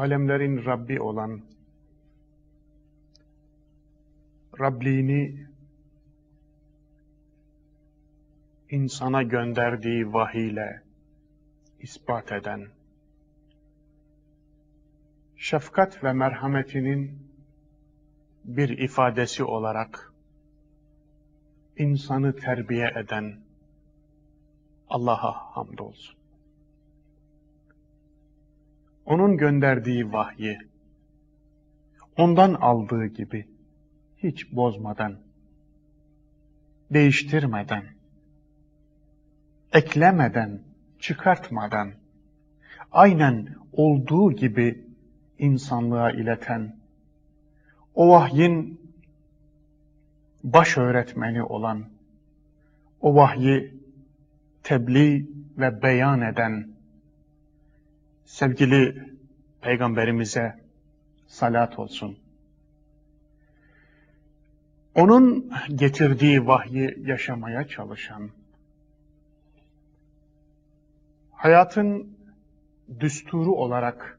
alemlerin Rabbi olan, Rabliğini insana gönderdiği vahiyle ispat eden, şefkat ve merhametinin bir ifadesi olarak insanı terbiye eden Allah'a hamdolsun. Onun gönderdiği vahyi, ondan aldığı gibi hiç bozmadan, değiştirmeden, eklemeden, çıkartmadan, aynen olduğu gibi insanlığa ileten, o vahyin baş öğretmeni olan, o vahyi tebliğ ve beyan eden sevgili Peygamberimize salat olsun. Onun getirdiği vahyi yaşamaya çalışan, hayatın düsturu olarak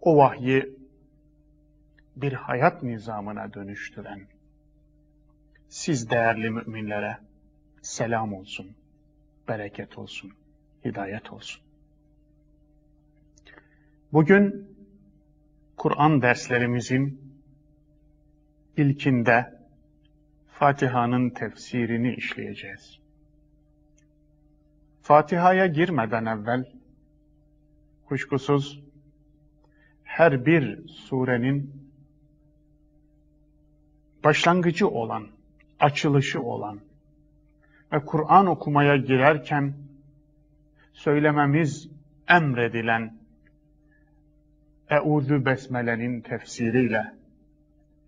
o vahyi bir hayat nizamına dönüştüren siz değerli müminlere selam olsun, bereket olsun, hidayet olsun. Bugün Kur'an derslerimizin ilkinde Fatiha'nın tefsirini işleyeceğiz. Fatiha'ya girmeden evvel kuşkusuz her bir surenin başlangıcı olan, açılışı olan ve Kur'an okumaya girerken söylememiz emredilen Eûzü Besmele'nin tefsiriyle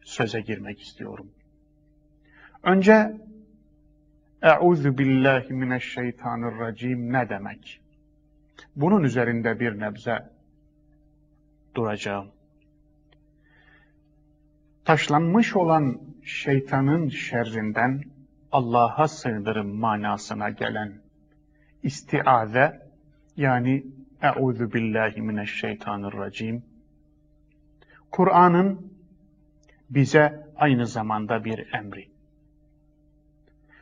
söze girmek istiyorum. Önce Eûzü billahi mineşşeytanirracim ne demek? Bunun üzerinde bir nebze duracağım. Taşlanmış olan şeytanın şerrinden Allah'a sığınırım manasına gelen istiaze yani Eûzü billahi mineşşeytanirracim Kur'an'ın bize aynı zamanda bir emri.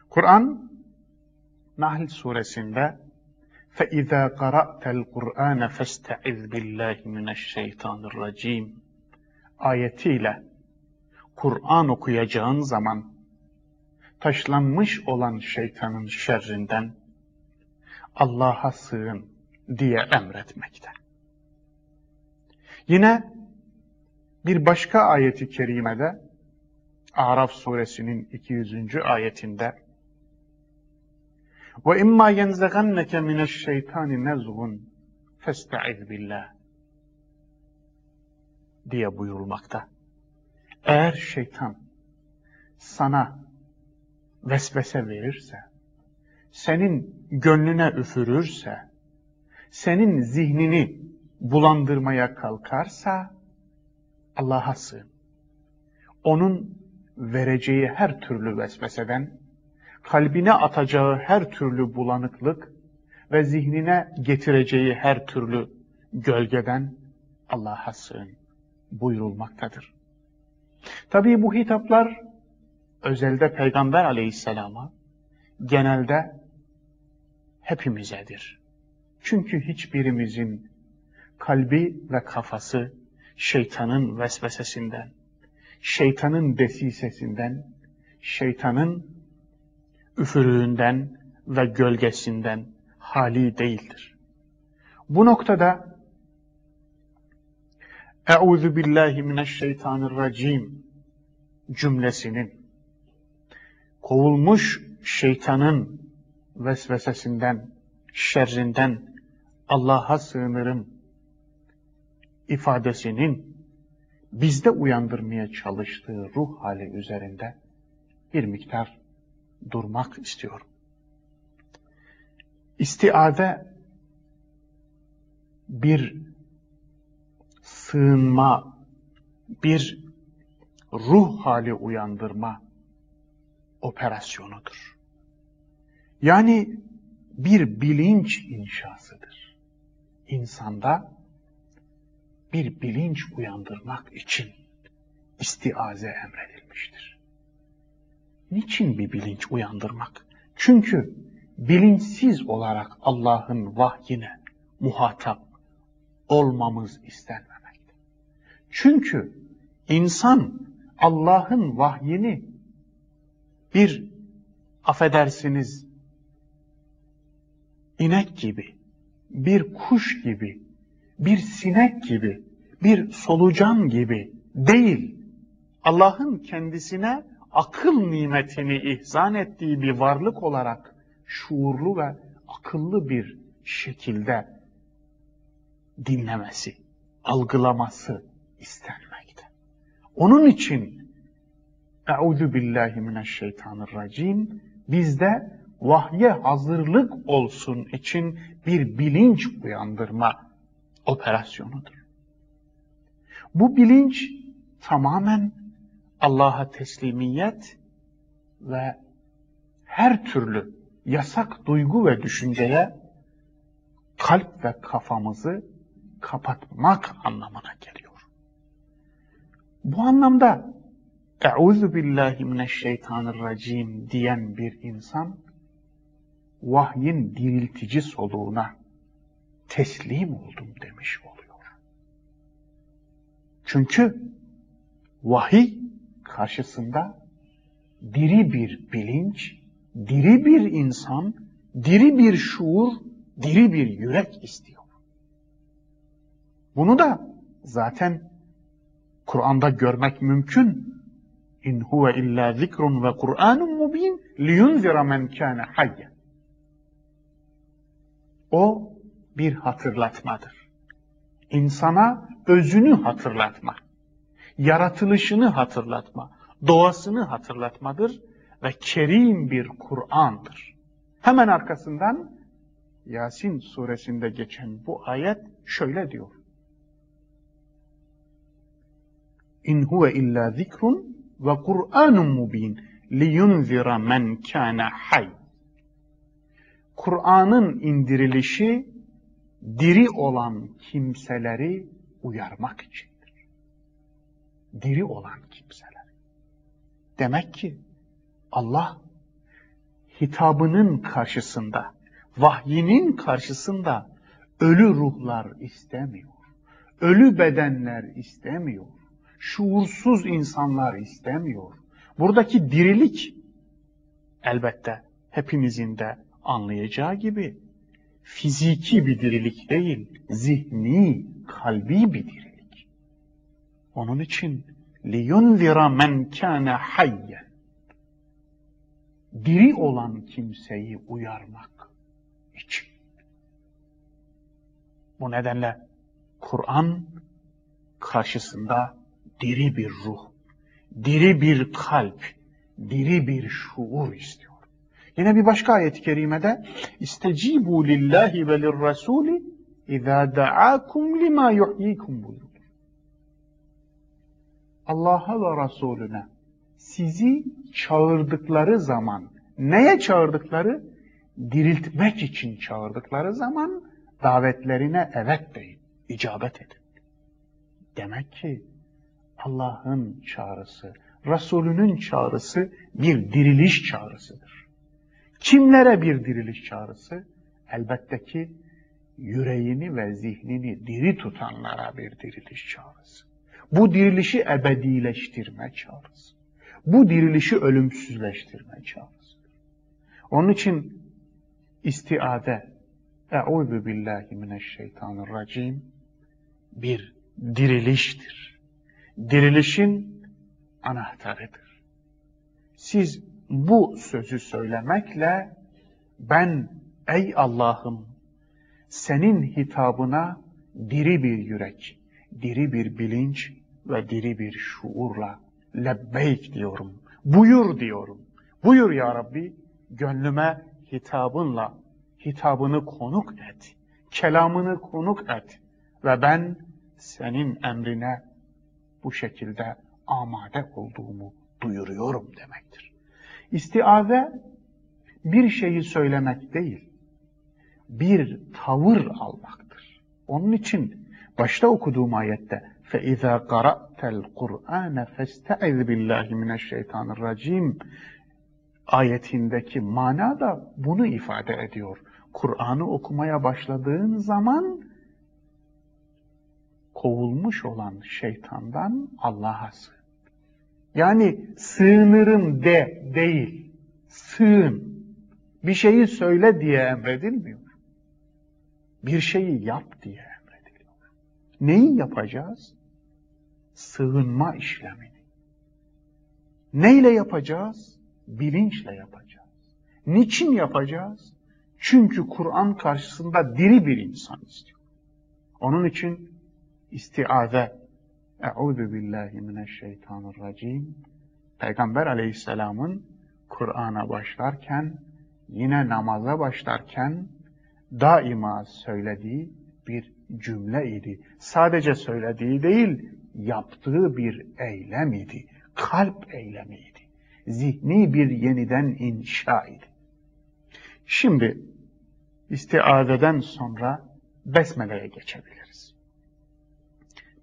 Kur'an Nahl suresinde فَاِذَا قَرَأْتَ الْقُرْآنَ فَاسْتَعِذْ بِاللّٰهِ مِنَ الشَّيْطَانِ الرَّجِيمِ ayetiyle Kur'an okuyacağın zaman taşlanmış olan şeytanın şerrinden Allah'a sığın diye emretmekte. Yine bir başka ayeti kerimede Araf suresinin 200. ayetinde ve imma yenzaganneke mineşşeytani nezgun festaiz billah diye buyurulmakta. Eğer şeytan sana vesvese verirse, senin gönlüne üfürürse, senin zihnini bulandırmaya kalkarsa, Allah'a sığın. Onun vereceği her türlü vesveseden, kalbine atacağı her türlü bulanıklık ve zihnine getireceği her türlü gölgeden Allah'a sığın buyurulmaktadır. Tabii bu hitaplar özelde Peygamber aleyhisselama, genelde hepimizedir. Çünkü hiçbirimizin kalbi ve kafası şeytanın vesvesesinden, şeytanın desisesinden, şeytanın üfürüğünden ve gölgesinden hali değildir. Bu noktada Euzu billahi mineşşeytanirracim cümlesinin kovulmuş şeytanın vesvesesinden, şerrinden Allah'a sığınırım ifadesinin bizde uyandırmaya çalıştığı ruh hali üzerinde bir miktar durmak istiyorum. İstiade bir sığınma, bir ruh hali uyandırma operasyonudur. Yani bir bilinç inşasıdır. İnsanda bir bilinç uyandırmak için istiaze emredilmiştir. Niçin bir bilinç uyandırmak? Çünkü bilinçsiz olarak Allah'ın vahyine muhatap olmamız istenmemekte. Çünkü insan Allah'ın vahyini bir affedersiniz inek gibi, bir kuş gibi, bir sinek gibi, bir solucan gibi değil. Allah'ın kendisine akıl nimetini ihzan ettiği bir varlık olarak şuurlu ve akıllı bir şekilde dinlemesi, algılaması istenmekte. Onun için Euzu billahi mineşşeytanirracim bizde vahye hazırlık olsun için bir bilinç uyandırma operasyonudur. Bu bilinç tamamen Allah'a teslimiyet ve her türlü yasak duygu ve düşünceye kalp ve kafamızı kapatmak anlamına geliyor. Bu anlamda Euzu billahi mineşşeytanirracim diyen bir insan vahyin diriltici soluğuna teslim oldum demiş oluyor. Çünkü vahiy karşısında diri bir bilinç, diri bir insan, diri bir şuur, diri bir yürek istiyor. Bunu da zaten Kur'an'da görmek mümkün. İn huve illa zikrun ve Kur'anun mubin liyunzira men kana hayyen. O bir hatırlatmadır. İnsana özünü hatırlatma, yaratılışını hatırlatma, doğasını hatırlatmadır ve kerim bir Kur'an'dır. Hemen arkasından Yasin suresinde geçen bu ayet şöyle diyor. İn huve illa zikrun ve Kur'anun mubin liyunzira men kana hay. Kur'an'ın indirilişi diri olan kimseleri uyarmak içindir. Diri olan kimseler. Demek ki Allah hitabının karşısında, vahyinin karşısında ölü ruhlar istemiyor. Ölü bedenler istemiyor. Şuursuz insanlar istemiyor. Buradaki dirilik elbette hepimizin de anlayacağı gibi fiziki bir dirilik değil, zihni, kalbi bir dirilik. Onun için لِيُنْذِرَ مَنْ كَانَ حَيًّا Diri olan kimseyi uyarmak için. Bu nedenle Kur'an karşısında diri bir ruh, diri bir kalp, diri bir şuur istiyor. Yine bir başka ayet-i kerimede İstecibu lillahi ve lirrasuli izâ da'akum lima yuhyikum buyurur. Allah'a ve Resulüne sizi çağırdıkları zaman, neye çağırdıkları? Diriltmek için çağırdıkları zaman davetlerine evet deyin, icabet edin. Demek ki Allah'ın çağrısı, Resulünün çağrısı bir diriliş çağrısıdır. Kimlere bir diriliş çağrısı? Elbette ki yüreğini ve zihnini diri tutanlara bir diriliş çağrısı. Bu dirilişi ebedileştirme çağrısı. Bu dirilişi ölümsüzleştirme çağrısı. Onun için istiade Eûzü billahi mineşşeytanirracim bir diriliştir. Dirilişin anahtarıdır. Siz bu sözü söylemekle ben ey Allah'ım senin hitabına diri bir yürek, diri bir bilinç ve diri bir şuurla lebbeyk diyorum. Buyur diyorum. Buyur ya Rabbi gönlüme hitabınla hitabını konuk et. Kelamını konuk et. Ve ben senin emrine bu şekilde amade olduğumu duyuruyorum demektir. İstiaze bir şeyi söylemek değil, bir tavır almaktır. Onun için başta okuduğum ayette فَاِذَا قَرَأْتَ الْقُرْآنَ فَاسْتَعِذْ بِاللّٰهِ مِنَ الشَّيْطَانِ الرَّجِيمِ ayetindeki mana da bunu ifade ediyor. Kur'an'ı okumaya başladığın zaman kovulmuş olan şeytandan Allah'a sığın. Yani sığınırım de değil, sığın. Bir şeyi söyle diye emredilmiyor. Bir şeyi yap diye emrediliyor. Neyi yapacağız? Sığınma işlemini. Neyle yapacağız? Bilinçle yapacağız. Niçin yapacağız? Çünkü Kur'an karşısında diri bir insan istiyor. Onun için istiaze Euzu billahi mineşşeytanirracim Peygamber aleyhisselamın Kur'an'a başlarken yine namaza başlarken daima söylediği bir cümle idi. Sadece söylediği değil, yaptığı bir eylem idi. Kalp eylemiydi. Zihni bir yeniden inşa idi. Şimdi istiazeden sonra besmeleye geçebiliriz.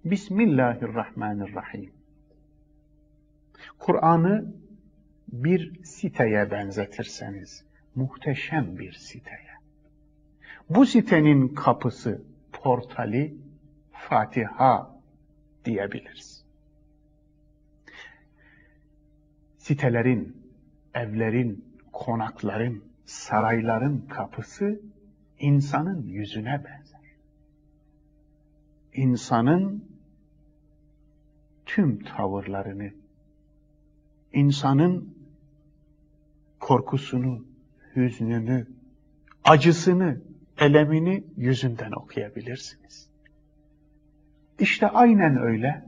Bismillahirrahmanirrahim. Kur'an'ı bir siteye benzetirseniz, muhteşem bir siteye. Bu sitenin kapısı, portali Fatiha diyebiliriz. Sitelerin, evlerin, konakların, sarayların kapısı insanın yüzüne benzer. İnsanın tüm tavırlarını, insanın korkusunu, hüznünü, acısını, elemini yüzünden okuyabilirsiniz. İşte aynen öyle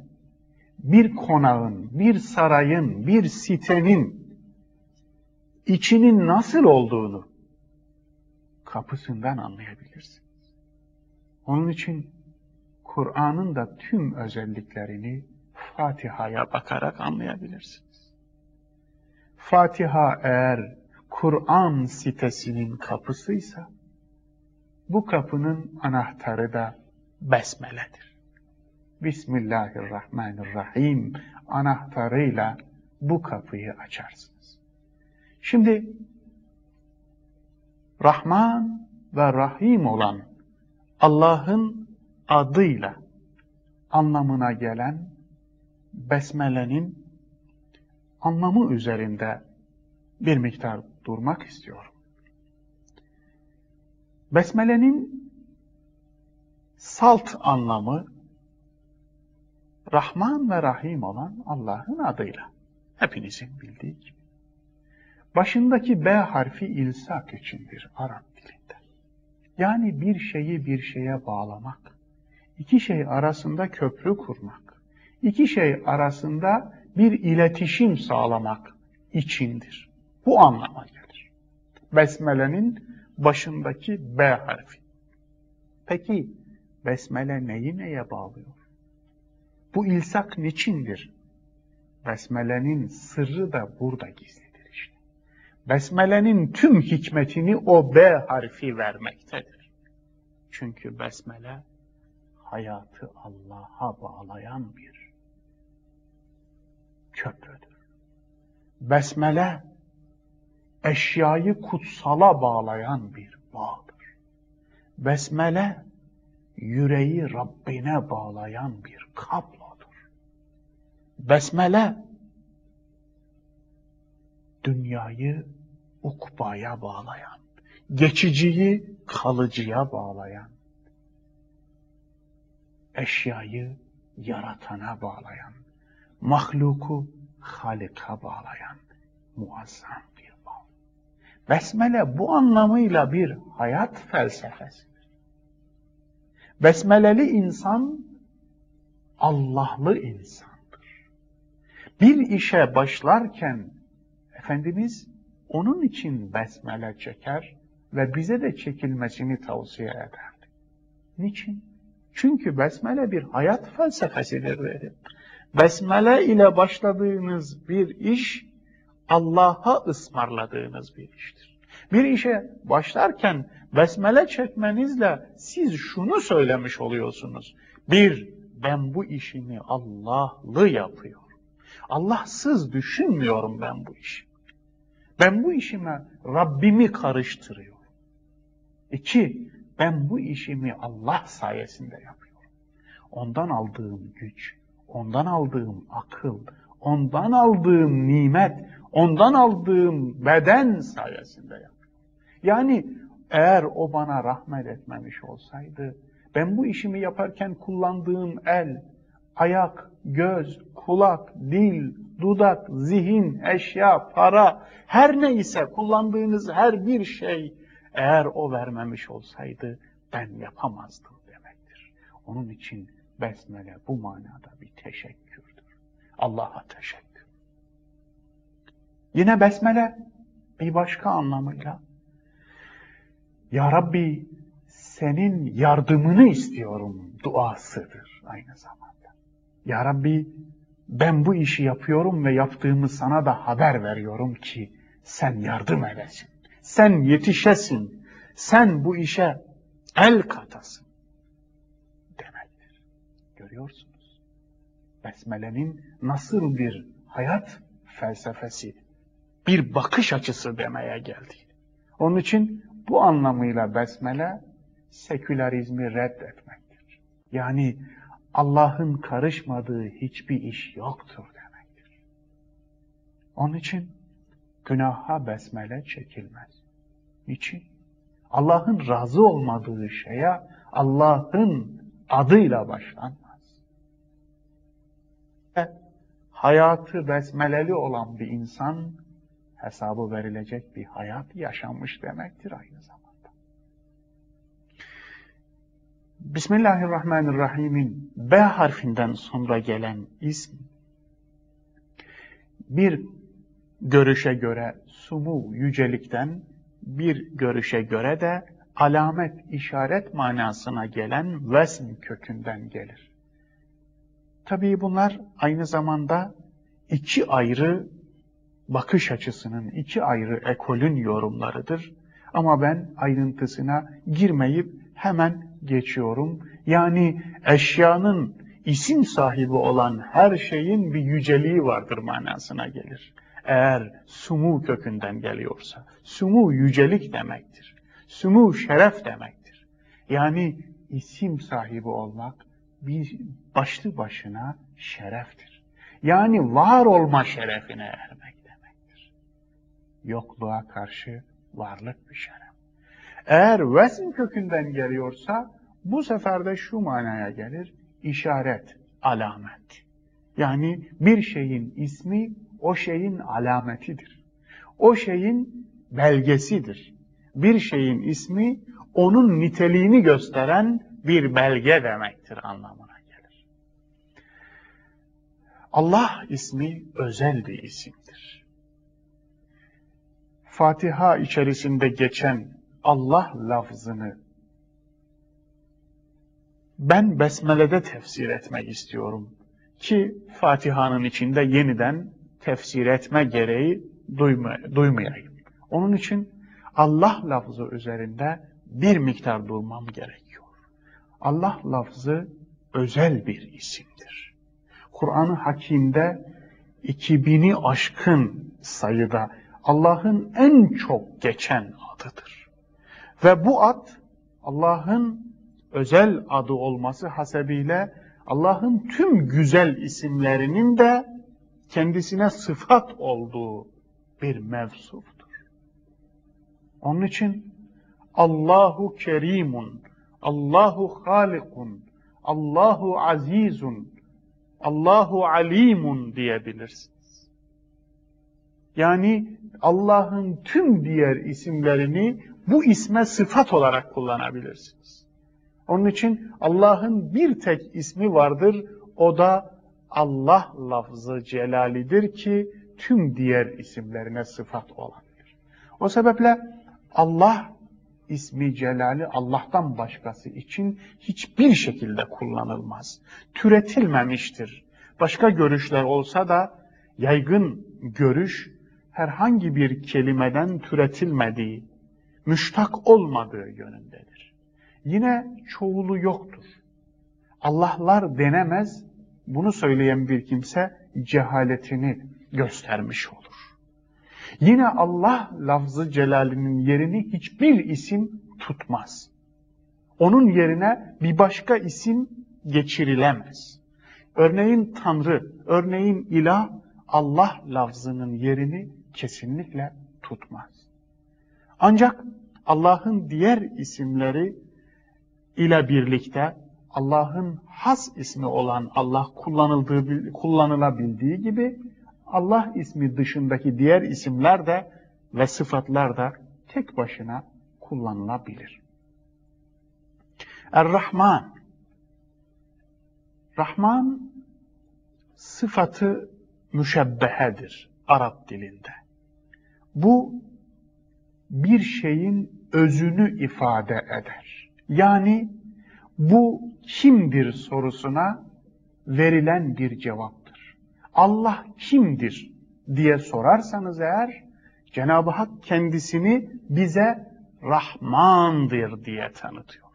bir konağın, bir sarayın, bir sitenin içinin nasıl olduğunu kapısından anlayabilirsiniz. Onun için Kur'an'ın da tüm özelliklerini Fatiha'ya bakarak anlayabilirsiniz. Fatiha eğer Kur'an sitesinin kapısıysa, bu kapının anahtarı da Besmele'dir. Bismillahirrahmanirrahim anahtarıyla bu kapıyı açarsınız. Şimdi Rahman ve Rahim olan Allah'ın adıyla anlamına gelen Besmele'nin anlamı üzerinde bir miktar durmak istiyorum. Besmele'nin salt anlamı Rahman ve Rahim olan Allah'ın adıyla. Hepinizin bildiği gibi. Başındaki B harfi ilsak içindir Arap dilinde. Yani bir şeyi bir şeye bağlamak, iki şey arasında köprü kurmak, iki şey arasında bir iletişim sağlamak içindir. Bu anlama gelir. Besmele'nin başındaki B harfi. Peki Besmele neyi neye bağlıyor? Bu ilsak niçindir? Besmele'nin sırrı da burada gizlidir işte. Besmele'nin tüm hikmetini o B harfi vermektedir. Çünkü Besmele hayatı Allah'a bağlayan bir köprüdür. Besmele eşyayı kutsala bağlayan bir bağdır. Besmele yüreği Rabbine bağlayan bir kablodur. Besmele dünyayı ukbaya bağlayan, geçiciyi kalıcıya bağlayan, eşyayı yaratana bağlayan, mahluku halika bağlayan muazzam bir bağ. Besmele bu anlamıyla bir hayat felsefesidir. Besmeleli insan Allah'lı insandır. Bir işe başlarken Efendimiz onun için besmele çeker ve bize de çekilmesini tavsiye ederdi. Niçin? Çünkü besmele bir hayat felsefesidir dedim. Besmele ile başladığınız bir iş Allah'a ısmarladığınız bir iştir. Bir işe başlarken Besmele çekmenizle siz şunu söylemiş oluyorsunuz. Bir, ben bu işimi Allah'lı yapıyorum. Allahsız düşünmüyorum ben bu işi. Ben bu işime Rabbimi karıştırıyorum. İki, ben bu işimi Allah sayesinde yapıyorum. Ondan aldığım güç, ondan aldığım akıl, ondan aldığım nimet, ondan aldığım beden sayesinde yapıyorum. Yani eğer o bana rahmet etmemiş olsaydı, ben bu işimi yaparken kullandığım el, ayak, göz, kulak, dil, dudak, zihin, eşya, para, her neyse kullandığınız her bir şey eğer o vermemiş olsaydı ben yapamazdım demektir. Onun için besmele bu manada bir teşekkürdür. Allah'a teşekkür. Yine besmele bir başka anlamıyla Ya Rabbi senin yardımını istiyorum duasıdır aynı zamanda. Ya Rabbi ben bu işi yapıyorum ve yaptığımı sana da haber veriyorum ki sen yardım edesin. Sen yetişesin. Sen bu işe el katasın. Görüyorsunuz. Besmele'nin nasıl bir hayat felsefesi, bir bakış açısı demeye geldi. Onun için bu anlamıyla besmele sekülerizmi reddetmektir. Yani Allah'ın karışmadığı hiçbir iş yoktur demektir. Onun için günaha besmele çekilmez. Niçin? Allah'ın razı olmadığı şeye Allah'ın adıyla başlanmaz. Hayatı besmeleli olan bir insan hesabı verilecek bir hayat yaşamış demektir aynı zamanda. Bismillahirrahmanirrahim'in B harfinden sonra gelen ism bir görüşe göre sumu yücelikten bir görüşe göre de alamet, işaret manasına gelen vesm kökünden gelir. Tabii bunlar aynı zamanda iki ayrı bakış açısının, iki ayrı ekolün yorumlarıdır. Ama ben ayrıntısına girmeyip hemen geçiyorum. Yani eşyanın isim sahibi olan her şeyin bir yüceliği vardır manasına gelir. Eğer sumu kökünden geliyorsa, sumu yücelik demektir. Sumu şeref demektir. Yani isim sahibi olmak bir başlı başına şereftir. Yani var olma şerefine ermek demektir. Yokluğa karşı varlık bir şeref. Eğer vesm kökünden geliyorsa bu sefer de şu manaya gelir. işaret, alamet. Yani bir şeyin ismi o şeyin alametidir. O şeyin belgesidir. Bir şeyin ismi onun niteliğini gösteren bir belge demektir gelir. Allah ismi özel bir isimdir. Fatiha içerisinde geçen Allah lafzını ben Besmele'de tefsir etmek istiyorum ki Fatiha'nın içinde yeniden tefsir etme gereği duyma, duymayayım. Onun için Allah lafzı üzerinde bir miktar durmam gerekiyor. Allah lafzı özel bir isimdir. Kur'an-ı Hakim'de 2000'i aşkın sayıda Allah'ın en çok geçen adıdır. Ve bu ad Allah'ın özel adı olması hasebiyle Allah'ın tüm güzel isimlerinin de kendisine sıfat olduğu bir mevsuftur. Onun için Allahu Kerimun, Allahu Halikun, Allahu Azizun, Allahu Alimun diyebilirsiniz. Yani Allah'ın tüm diğer isimlerini bu isme sıfat olarak kullanabilirsiniz. Onun için Allah'ın bir tek ismi vardır, o da Allah lafzı celalidir ki tüm diğer isimlerine sıfat olabilir. O sebeple Allah ismi celali Allah'tan başkası için hiçbir şekilde kullanılmaz. Türetilmemiştir. Başka görüşler olsa da yaygın görüş herhangi bir kelimeden türetilmediği, müştak olmadığı yönündedir. Yine çoğulu yoktur. Allah'lar denemez, bunu söyleyen bir kimse cehaletini göstermiş olur. Yine Allah lafzı celalinin yerini hiçbir isim tutmaz. Onun yerine bir başka isim geçirilemez. Örneğin Tanrı, örneğin ilah Allah lafzının yerini kesinlikle tutmaz. Ancak Allah'ın diğer isimleri ile birlikte Allah'ın has ismi olan Allah kullanıldığı kullanılabildiği gibi Allah ismi dışındaki diğer isimler de ve sıfatlar da tek başına kullanılabilir. Er-Rahman Rahman sıfatı müşebbehedir Arap dilinde. Bu bir şeyin özünü ifade eder. Yani bu kimdir sorusuna verilen bir cevaptır. Allah kimdir diye sorarsanız eğer Cenab-ı Hak kendisini bize Rahmandır diye tanıtıyor.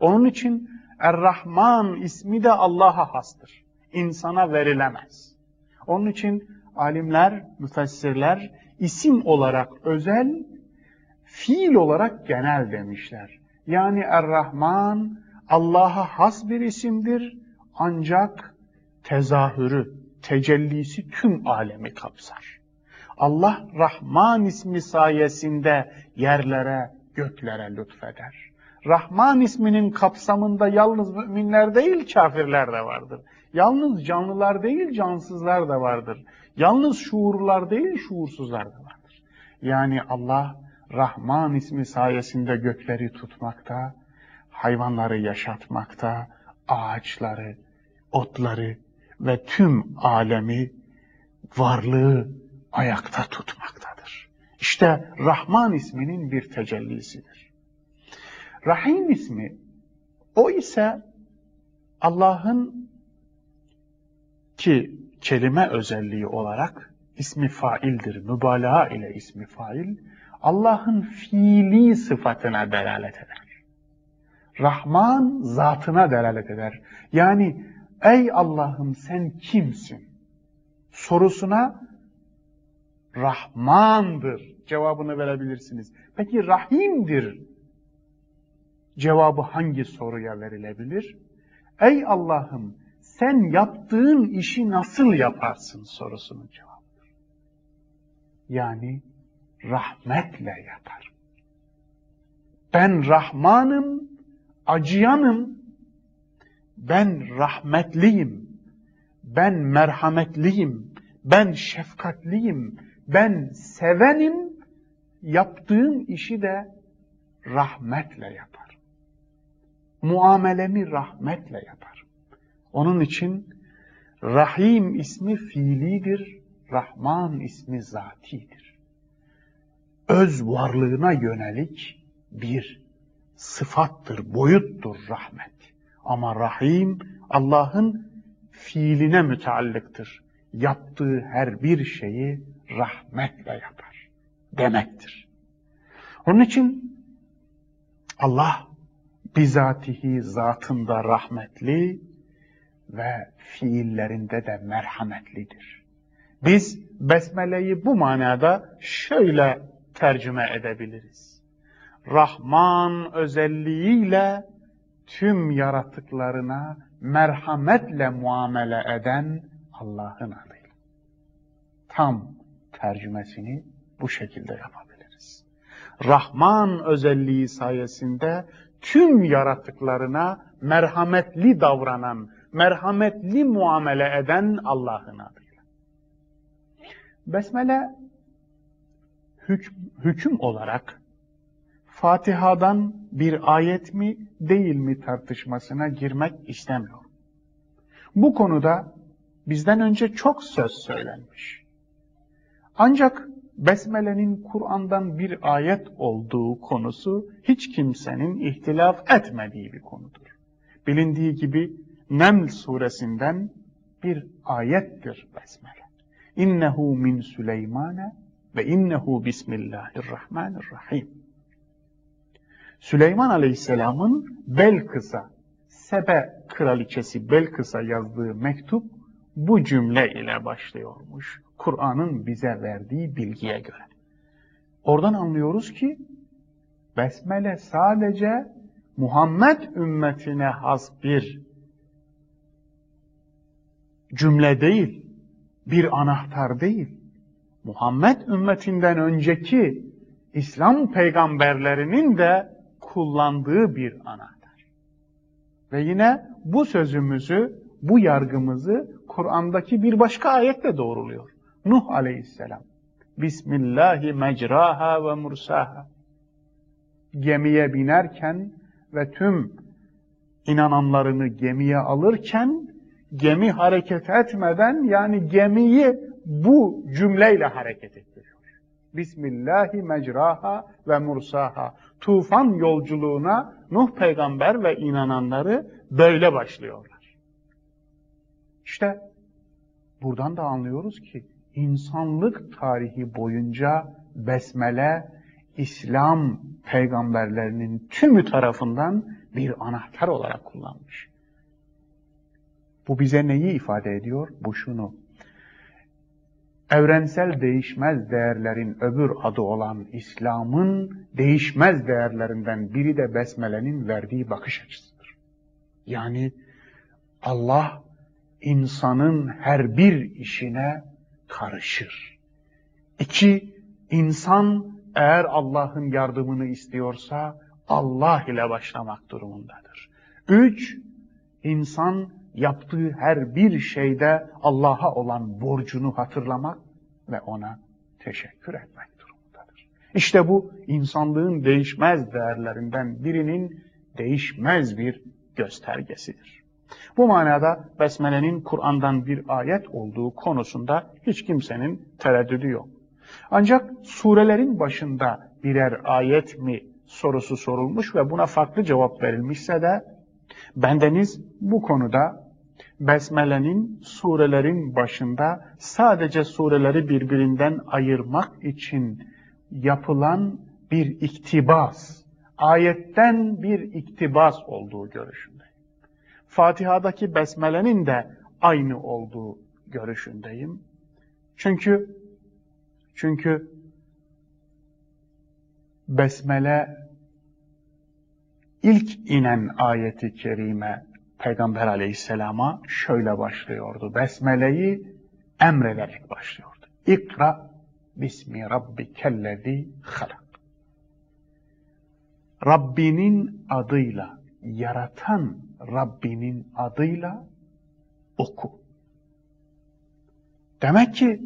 Onun için Er-Rahman ismi de Allah'a hastır. İnsana verilemez. Onun için alimler, müfessirler isim olarak özel, fiil olarak genel demişler. Yani Er-Rahman Allah'a has bir isimdir ancak tezahürü, tecellisi tüm alemi kapsar. Allah Rahman ismi sayesinde yerlere, göklere lütfeder. Rahman isminin kapsamında yalnız müminler değil kafirler de vardır. Yalnız canlılar değil cansızlar da vardır. Yalnız şuurlar değil şuursuzlar da vardır. Yani Allah Rahman ismi sayesinde gökleri tutmakta, hayvanları yaşatmakta, ağaçları, otları ve tüm alemi, varlığı ayakta tutmaktadır. İşte Rahman isminin bir tecellisidir. Rahim ismi, o ise Allah'ın ki kelime özelliği olarak ismi faildir. Mübalağa ile ismi fail, Allah'ın fiili sıfatına delalet eder. Rahman zatına delalet eder. Yani ey Allah'ım sen kimsin? Sorusuna Rahmandır cevabını verebilirsiniz. Peki Rahim'dir cevabı hangi soruya verilebilir? Ey Allah'ım sen yaptığın işi nasıl yaparsın sorusunun cevabıdır. Yani rahmetle yaparım. Ben Rahmanım, acıyanım, ben rahmetliyim, ben merhametliyim, ben şefkatliyim, ben sevenim, yaptığım işi de rahmetle yaparım. Muamelemi rahmetle yaparım. Onun için Rahim ismi fiilidir, Rahman ismi zatidir. Öz varlığına yönelik bir sıfattır, boyuttur rahmet. Ama Rahim Allah'ın fiiline müteallıktır. Yaptığı her bir şeyi rahmetle yapar demektir. Onun için Allah bizatihi zatında rahmetli ve fiillerinde de merhametlidir. Biz Besmele'yi bu manada şöyle tercüme edebiliriz. Rahman özelliğiyle tüm yaratıklarına merhametle muamele eden Allah'ın adıyla. Tam tercümesini bu şekilde yapabiliriz. Rahman özelliği sayesinde tüm yaratıklarına merhametli davranan, merhametli muamele eden Allah'ın adıyla. Besmele hüküm, hüküm olarak Fatiha'dan bir ayet mi değil mi tartışmasına girmek istemiyorum. Bu konuda bizden önce çok söz söylenmiş. Ancak Besmele'nin Kur'an'dan bir ayet olduğu konusu hiç kimsenin ihtilaf etmediği bir konudur. Bilindiği gibi Neml suresinden bir ayettir Besmele. İnnehu min Süleymane ve innehu bismillahirrahmanirrahim. Süleyman Aleyhisselam'ın Belkıs'a, Sebe kraliçesi Belkıs'a yazdığı mektup bu cümle ile başlıyormuş. Kur'an'ın bize verdiği bilgiye göre. Oradan anlıyoruz ki Besmele sadece Muhammed ümmetine has bir cümle değil, bir anahtar değil. Muhammed ümmetinden önceki İslam peygamberlerinin de kullandığı bir anahtar. Ve yine bu sözümüzü, bu yargımızı Kur'an'daki bir başka ayetle doğruluyor. Nuh aleyhisselam. Bismillahi mecraha ve mursaha. Gemiye binerken ve tüm inananlarını gemiye alırken gemi hareket etmeden yani gemiyi bu cümleyle hareket ettiriyor. Bismillahi mecraha ve mursaha. Tufan yolculuğuna Nuh peygamber ve inananları böyle başlıyorlar. İşte buradan da anlıyoruz ki insanlık tarihi boyunca besmele İslam peygamberlerinin tümü tarafından bir anahtar olarak kullanmış. Bu bize neyi ifade ediyor? Bu şunu. Evrensel değişmez değerlerin öbür adı olan İslam'ın değişmez değerlerinden biri de Besmele'nin verdiği bakış açısıdır. Yani Allah insanın her bir işine karışır. İki, insan eğer Allah'ın yardımını istiyorsa Allah ile başlamak durumundadır. Üç, insan yaptığı her bir şeyde Allah'a olan borcunu hatırlamak ve ona teşekkür etmek durumundadır. İşte bu insanlığın değişmez değerlerinden birinin değişmez bir göstergesidir. Bu manada Besmele'nin Kur'an'dan bir ayet olduğu konusunda hiç kimsenin tereddüdü yok. Ancak surelerin başında birer ayet mi sorusu sorulmuş ve buna farklı cevap verilmişse de bendeniz bu konuda Besmele'nin surelerin başında sadece sureleri birbirinden ayırmak için yapılan bir iktibas, ayetten bir iktibas olduğu görüşündeyim. Fatiha'daki Besmele'nin de aynı olduğu görüşündeyim. Çünkü çünkü Besmele ilk inen ayeti kerime Peygamber aleyhisselama şöyle başlıyordu. Besmele'yi emrederek başlıyordu. İkra bismi rabbikellezi halak. Rabbinin adıyla, yaratan Rabbinin adıyla oku. Demek ki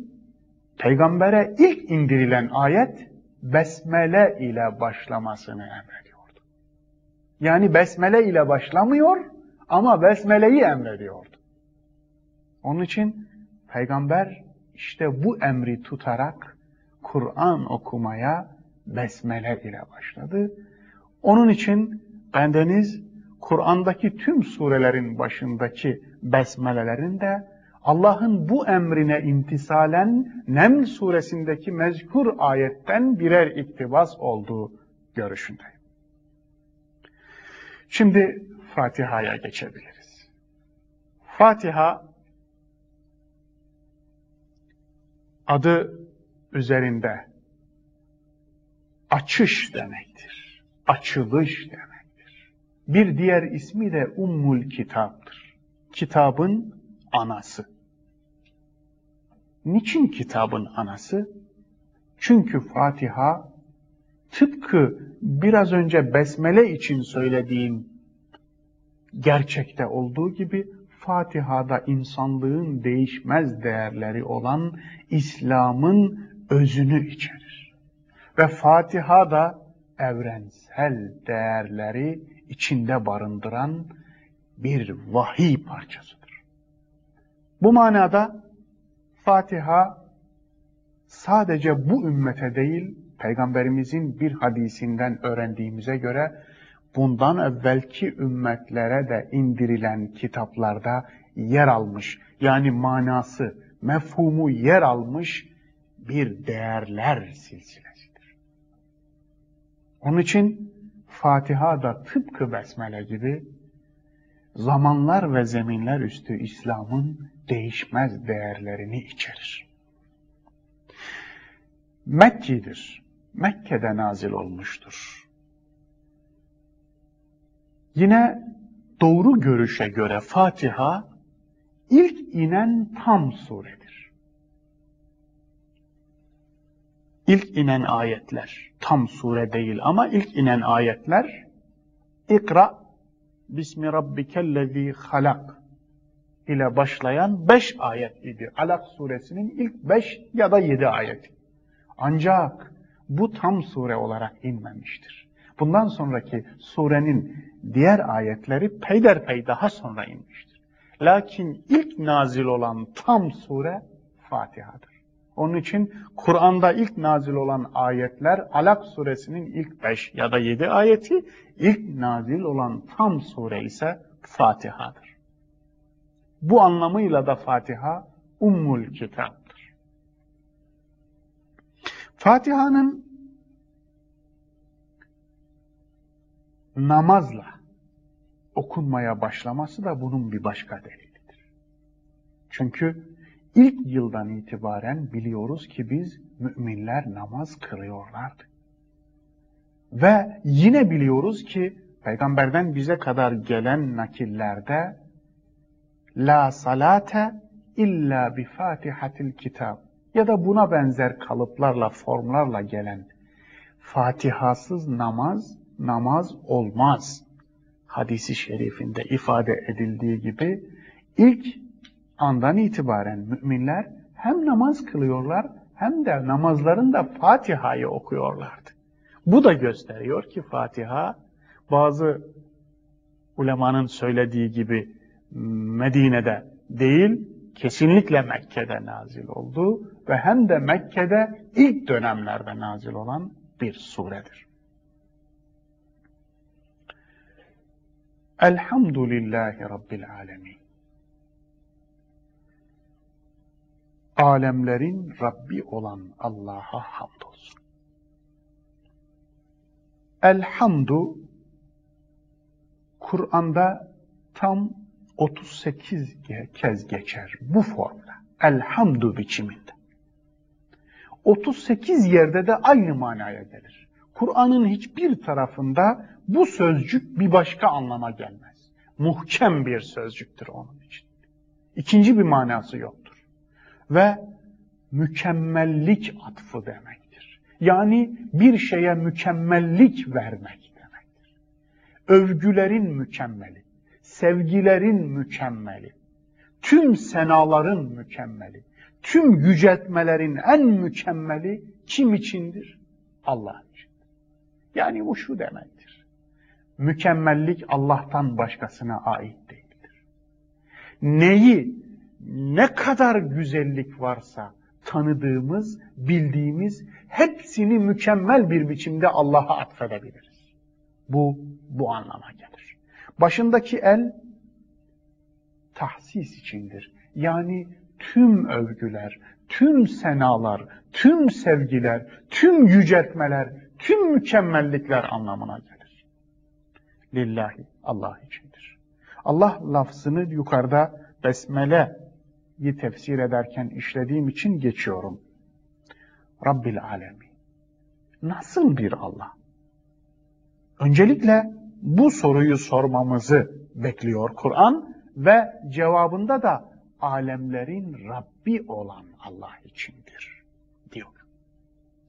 Peygambere ilk indirilen ayet besmele ile başlamasını emrediyordu. Yani besmele ile başlamıyor ama besmeleyi emrediyordu. Onun için peygamber işte bu emri tutarak Kur'an okumaya besmele ile başladı. Onun için bendeniz Kur'an'daki tüm surelerin başındaki besmelelerin de Allah'ın bu emrine imtisalen Neml suresindeki mezkur ayetten birer iktibas olduğu görüşündeyim. Şimdi Fatiha'ya geçebiliriz. Fatiha adı üzerinde açış demektir. Açılış demektir. Bir diğer ismi de Ummul Kitap'tır. Kitabın anası. Niçin kitabın anası? Çünkü Fatiha tıpkı biraz önce Besmele için söylediğim gerçekte olduğu gibi Fatiha'da insanlığın değişmez değerleri olan İslam'ın özünü içerir. Ve Fatiha da evrensel değerleri içinde barındıran bir vahiy parçasıdır. Bu manada Fatiha sadece bu ümmete değil, Peygamberimizin bir hadisinden öğrendiğimize göre bundan evvelki ümmetlere de indirilen kitaplarda yer almış. Yani manası, mefhumu yer almış bir değerler silsilesidir. Onun için Fatiha da tıpkı Besmele gibi zamanlar ve zeminler üstü İslam'ın değişmez değerlerini içerir. Mekki'dir. Mekke'de nazil olmuştur. Yine doğru görüşe göre Fatiha ilk inen tam suredir. İlk inen ayetler tam sure değil ama ilk inen ayetler İkra Bismi Rabbikellezi halak ile başlayan beş ayet idi. Alak suresinin ilk beş ya da yedi ayeti. Ancak bu tam sure olarak inmemiştir. Bundan sonraki surenin diğer ayetleri peyderpey daha sonra inmiştir. Lakin ilk nazil olan tam sure Fatiha'dır. Onun için Kur'an'da ilk nazil olan ayetler Alak suresinin ilk beş ya da yedi ayeti, ilk nazil olan tam sure ise Fatiha'dır. Bu anlamıyla da Fatiha Ummul Kitap'tır. Fatiha'nın namazla okunmaya başlaması da bunun bir başka delilidir. Çünkü ilk yıldan itibaren biliyoruz ki biz müminler namaz kılıyorlardı. Ve yine biliyoruz ki peygamberden bize kadar gelen nakillerde la salate illa bi fatihatil kitab ya da buna benzer kalıplarla, formlarla gelen Fatihasız namaz, namaz olmaz. Hadisi şerifinde ifade edildiği gibi ilk andan itibaren müminler hem namaz kılıyorlar hem de namazlarında Fatiha'yı okuyorlardı. Bu da gösteriyor ki Fatiha bazı ulemanın söylediği gibi Medine'de değil, kesinlikle Mekke'de nazil oldu ve hem de Mekke'de ilk dönemlerde nazil olan bir suredir. Elhamdülillahi Rabbil Alemin. Alemlerin Rabbi olan Allah'a hamdolsun. Elhamdu Kur'an'da tam 38 kez geçer bu formda. Elhamdu biçiminde. 38 yerde de aynı manaya gelir. Kur'an'ın hiçbir tarafında bu sözcük bir başka anlama gelmez. Muhkem bir sözcüktür onun için. İkinci bir manası yoktur. Ve mükemmellik atfı demektir. Yani bir şeye mükemmellik vermek demektir. Övgülerin mükemmeli, sevgilerin mükemmeli, tüm senaların mükemmeli, tüm yüceltmelerin en mükemmeli kim içindir? Allah. Yani bu şu demektir. Mükemmellik Allah'tan başkasına ait değildir. Neyi, ne kadar güzellik varsa tanıdığımız, bildiğimiz hepsini mükemmel bir biçimde Allah'a atfedebiliriz. Bu, bu anlama gelir. Başındaki el tahsis içindir. Yani tüm övgüler, tüm senalar, tüm sevgiler, tüm yüceltmeler, tüm mükemmellikler anlamına gelir. Lillahi, Allah içindir. Allah lafzını yukarıda Besmele'yi tefsir ederken işlediğim için geçiyorum. Rabbil Alemin. Nasıl bir Allah? Öncelikle bu soruyu sormamızı bekliyor Kur'an ve cevabında da alemlerin Rabbi olan Allah içindir diyor.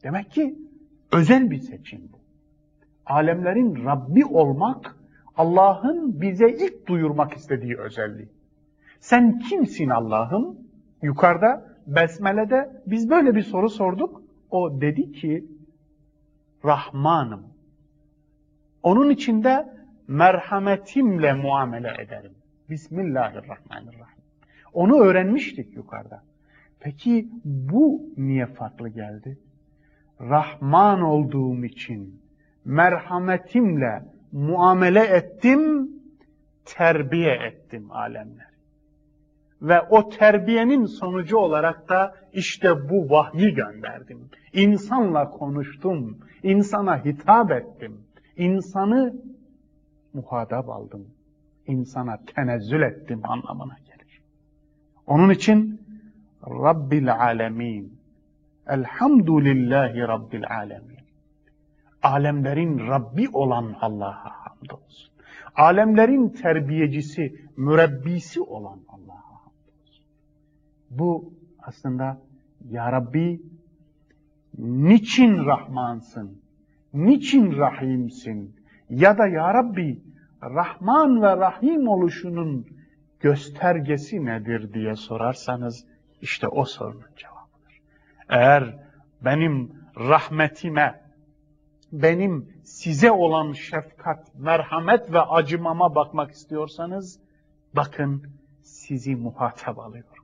Demek ki özel bir seçim bu. Alemlerin Rabbi olmak Allah'ın bize ilk duyurmak istediği özelliği. Sen kimsin Allah'ım? Yukarıda Besmele'de biz böyle bir soru sorduk. O dedi ki Rahmanım. Onun içinde merhametimle muamele ederim. Bismillahirrahmanirrahim. Onu öğrenmiştik yukarıda. Peki bu niye farklı geldi? Rahman olduğum için merhametimle muamele ettim, terbiye ettim alemler. Ve o terbiyenin sonucu olarak da işte bu vahyi gönderdim. İnsanla konuştum, insana hitap ettim. insanı muhatap aldım. İnsana tenezzül ettim anlamına gelir. Onun için Rabbil alemin. Elhamdülillahi Rabbil alemin. Alemlerin Rabbi olan Allah'a hamdolsun. Alemlerin terbiyecisi, mürebbisi olan Allah'a hamdolsun. Bu aslında Ya Rabbi niçin Rahmansın, niçin Rahimsin ya da Ya Rabbi Rahman ve Rahim oluşunun göstergesi nedir diye sorarsanız işte o sorunun cevabıdır. Eğer benim rahmetime, benim size olan şefkat, merhamet ve acımama bakmak istiyorsanız bakın sizi muhatap alıyorum.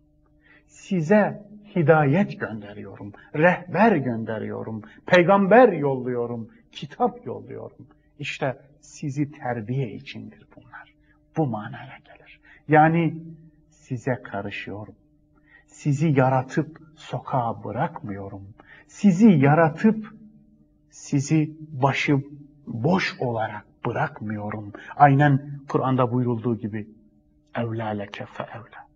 Size hidayet gönderiyorum, rehber gönderiyorum, peygamber yolluyorum, kitap yolluyorum. İşte sizi terbiye içindir bunlar. Bu manaya gelir. Yani size karışıyorum sizi yaratıp sokağa bırakmıyorum. Sizi yaratıp sizi başı boş olarak bırakmıyorum. Aynen Kur'an'da buyurulduğu gibi evlâ leke fe evlâ.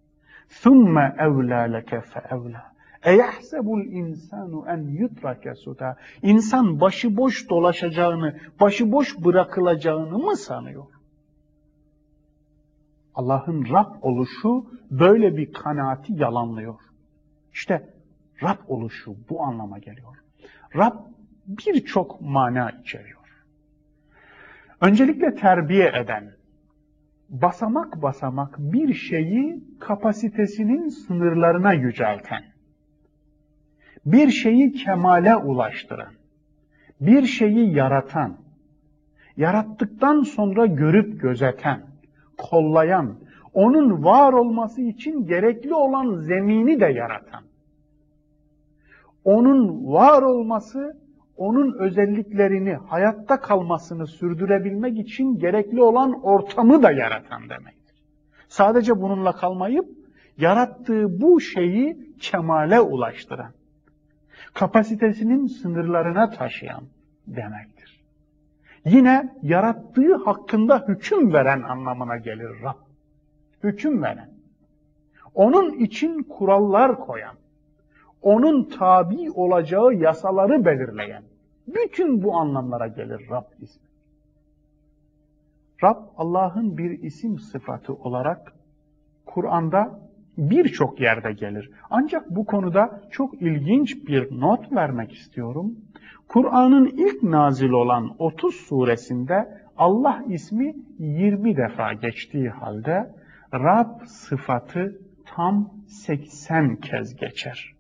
Thumme evlâ leke fe evlâ. Eyahsebul insanu en yutrake suda. İnsan başıboş dolaşacağını, başıboş bırakılacağını mı sanıyor? Allah'ın Rab oluşu böyle bir kanaati yalanlıyor. İşte Rab oluşu bu anlama geliyor. Rab birçok mana içeriyor. Öncelikle terbiye eden, basamak basamak bir şeyi kapasitesinin sınırlarına yücelten, bir şeyi kemale ulaştıran, bir şeyi yaratan, yarattıktan sonra görüp gözeten, kollayan, onun var olması için gerekli olan zemini de yaratan, onun var olması, onun özelliklerini, hayatta kalmasını sürdürebilmek için gerekli olan ortamı da yaratan demektir. Sadece bununla kalmayıp, yarattığı bu şeyi kemale ulaştıran, kapasitesinin sınırlarına taşıyan demektir. Yine yarattığı hakkında hüküm veren anlamına gelir Rab. Hüküm veren. Onun için kurallar koyan, onun tabi olacağı yasaları belirleyen, bütün bu anlamlara gelir Rab ismi. Rab Allah'ın bir isim sıfatı olarak Kur'an'da birçok yerde gelir. Ancak bu konuda çok ilginç bir not vermek istiyorum. Kur'an'ın ilk nazil olan 30 suresinde Allah ismi 20 defa geçtiği halde Rab sıfatı tam 80 kez geçer.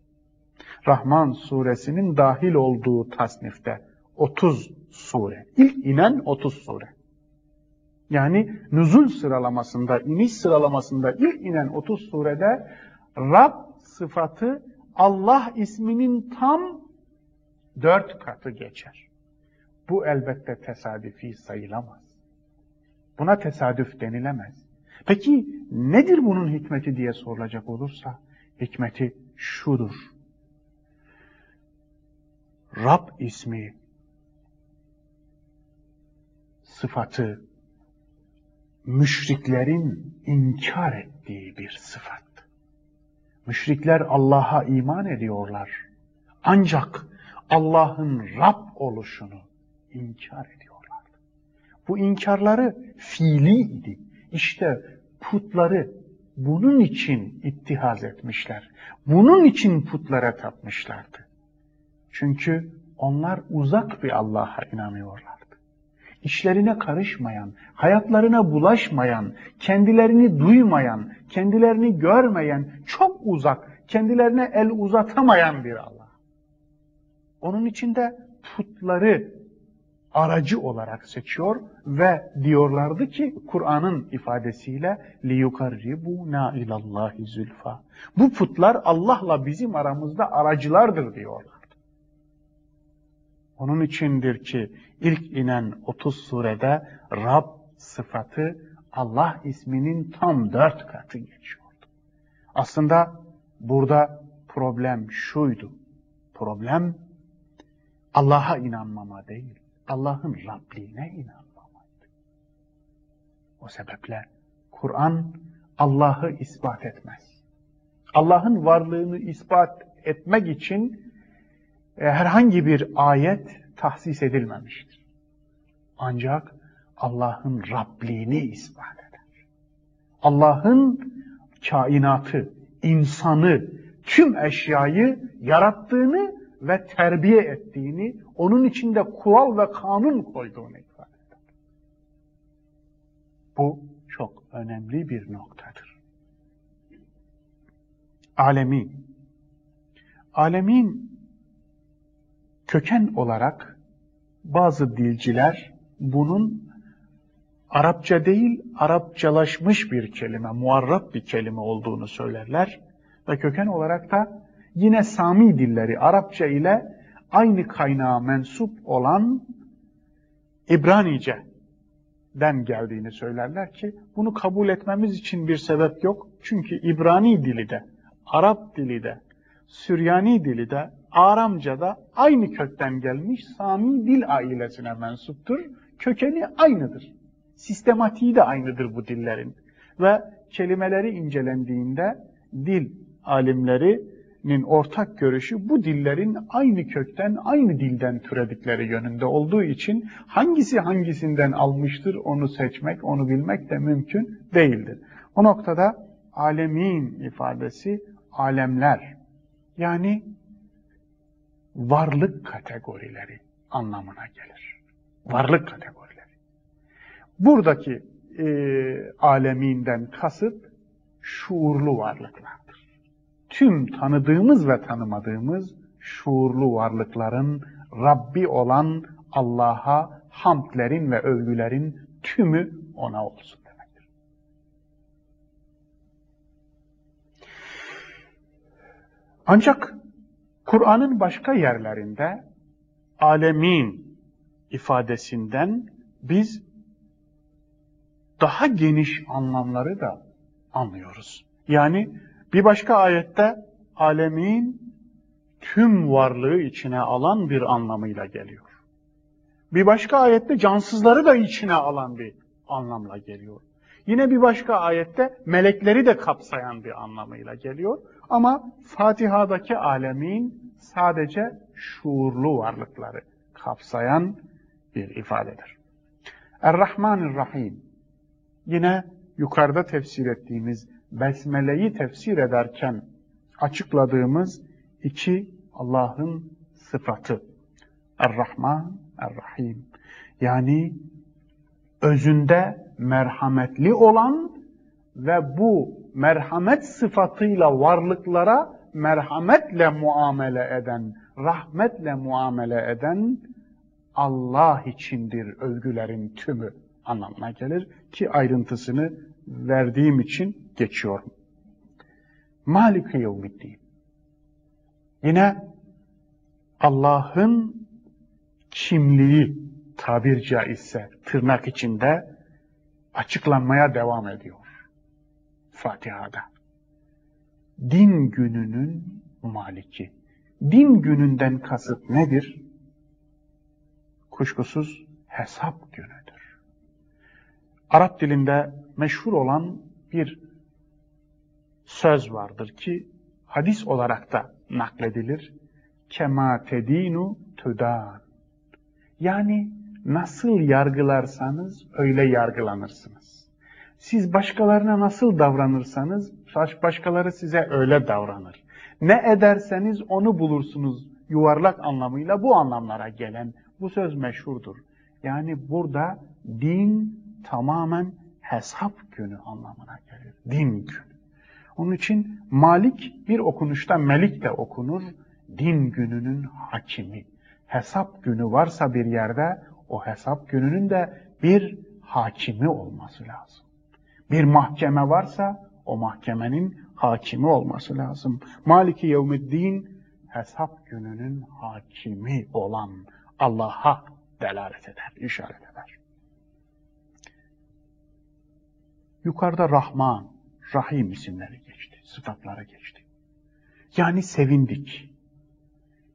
Rahman suresinin dahil olduğu tasnifte 30 sure. İlk inen 30 sure. Yani nüzul sıralamasında, iniş sıralamasında ilk inen 30 surede Rab sıfatı Allah isminin tam dört katı geçer. Bu elbette tesadüfi sayılamaz. Buna tesadüf denilemez. Peki nedir bunun hikmeti diye sorulacak olursa, hikmeti şudur. Rab ismi, sıfatı, müşriklerin inkar ettiği bir sıfat. Müşrikler Allah'a iman ediyorlar. Ancak Allah'ın Rab oluşunu inkar ediyorlar. Bu inkarları fiiliydi. İşte putları bunun için ittihaz etmişler. Bunun için putlara tapmışlardı. Çünkü onlar uzak bir Allah'a inanıyorlardı. İşlerine karışmayan, hayatlarına bulaşmayan, kendilerini duymayan, kendilerini görmeyen, çok uzak, kendilerine el uzatamayan bir Allah. Onun için de putları aracı olarak seçiyor ve diyorlardı ki Kur'an'ın ifadesiyle liyukarribuna ilallahi zülfa. Bu putlar Allah'la bizim aramızda aracılardır diyorlardı. Onun içindir ki ilk inen 30 surede Rab sıfatı Allah isminin tam dört katı geçiyordu. Aslında burada problem şuydu. Problem Allah'a inanmama değil. Allah'ın Rabliğine inanmamaydı. O sebeple Kur'an Allah'ı ispat etmez. Allah'ın varlığını ispat etmek için e, herhangi bir ayet tahsis edilmemiştir. Ancak Allah'ın Rabliğini ispat eder. Allah'ın kainatı, insanı, tüm eşyayı yarattığını ve terbiye ettiğini, onun içinde kural ve kanun koyduğunu ifade eder. Bu çok önemli bir noktadır. Alemin. Alemin köken olarak bazı dilciler bunun Arapça değil, Arapçalaşmış bir kelime, muarrab bir kelime olduğunu söylerler. Ve köken olarak da yine Sami dilleri Arapça ile aynı kaynağa mensup olan İbranice'den geldiğini söylerler ki bunu kabul etmemiz için bir sebep yok. Çünkü İbrani dili de, Arap dili de, Süryani dili de, Aramca'da aynı kökten gelmiş Sami dil ailesine mensuptur. Kökeni aynıdır. Sistematiği de aynıdır bu dillerin. Ve kelimeleri incelendiğinde dil alimlerinin ortak görüşü bu dillerin aynı kökten, aynı dilden türedikleri yönünde olduğu için hangisi hangisinden almıştır onu seçmek, onu bilmek de mümkün değildir. O noktada alemin ifadesi alemler yani varlık kategorileri anlamına gelir. Varlık kategorileri. Buradaki e, aleminden kasıt şuurlu varlıklardır. Tüm tanıdığımız ve tanımadığımız şuurlu varlıkların Rabbi olan Allah'a hamdlerin ve övgülerin tümü ona olsun demektir. Ancak Kur'an'ın başka yerlerinde alemin ifadesinden biz daha geniş anlamları da anlıyoruz. Yani bir başka ayette alemin tüm varlığı içine alan bir anlamıyla geliyor. Bir başka ayette cansızları da içine alan bir anlamla geliyor. Yine bir başka ayette melekleri de kapsayan bir anlamıyla geliyor. Ama Fatiha'daki alemin sadece şuurlu varlıkları kapsayan bir ifadedir. Er-Rahmanir-Rahim Yine yukarıda tefsir ettiğimiz Besmele'yi tefsir ederken açıkladığımız iki Allah'ın sıfatı. Er-Rahman, Er-Rahim. Yani özünde merhametli olan ve bu merhamet sıfatıyla varlıklara merhametle muamele eden, rahmetle muamele eden Allah içindir övgülerin tümü anlamına gelir ki ayrıntısını verdiğim için geçiyorum. Malik-i Yevmiddin. Yine Allah'ın kimliği tabir caizse tırnak içinde açıklanmaya devam ediyor. Fatiha'da. Din gününün maliki. Din gününden kasıt nedir? Kuşkusuz hesap günüdür. Arap dilinde meşhur olan bir söz vardır ki hadis olarak da nakledilir. Kema tedinu tüdan. Yani nasıl yargılarsanız öyle yargılanırsınız. Siz başkalarına nasıl davranırsanız başkaları size öyle davranır. Ne ederseniz onu bulursunuz yuvarlak anlamıyla bu anlamlara gelen bu söz meşhurdur. Yani burada din tamamen hesap günü anlamına gelir. Din günü. Onun için Malik bir okunuşta Melik de okunur. Din gününün hakimi. Hesap günü varsa bir yerde o hesap gününün de bir hakimi olması lazım. Bir mahkeme varsa o mahkemenin hakimi olması lazım. Maliki Yevmiddin hesap gününün hakimi olan Allah'a delalet eder, işaret eder. Yukarıda Rahman, Rahim isimleri sıfatlara geçti. Yani sevindik.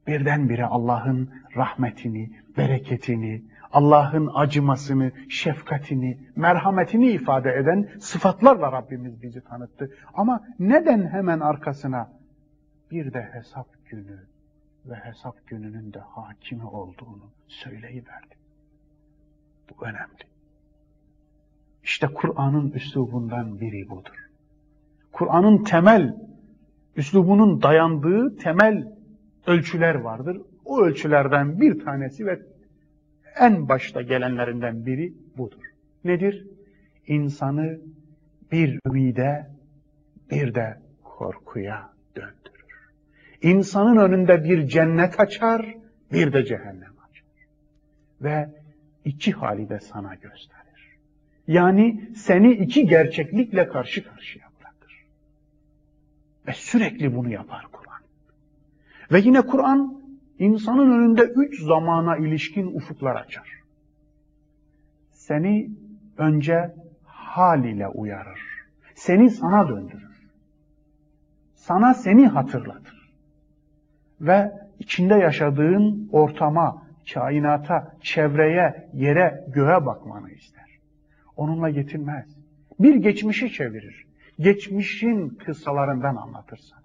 Birdenbire Allah'ın rahmetini, bereketini, Allah'ın acımasını, şefkatini, merhametini ifade eden sıfatlarla Rabbimiz bizi tanıttı. Ama neden hemen arkasına bir de hesap günü ve hesap gününün de hakimi olduğunu söyleyiverdi. Bu önemli. İşte Kur'an'ın üslubundan biri budur. Kur'an'ın temel, üslubunun dayandığı temel ölçüler vardır. O ölçülerden bir tanesi ve en başta gelenlerinden biri budur. Nedir? İnsanı bir ümide, bir de korkuya döndürür. İnsanın önünde bir cennet açar, bir de cehennem açar. Ve iki hali de sana gösterir. Yani seni iki gerçeklikle karşı karşıya. Ve sürekli bunu yapar Kur'an. Ve yine Kur'an insanın önünde üç zamana ilişkin ufuklar açar. Seni önce hal ile uyarır. Seni sana döndürür. Sana seni hatırlatır. Ve içinde yaşadığın ortama, kainata, çevreye, yere, göğe bakmanı ister. Onunla yetinmez. Bir geçmişi çevirir. Geçmişin kıssalarından anlatır sana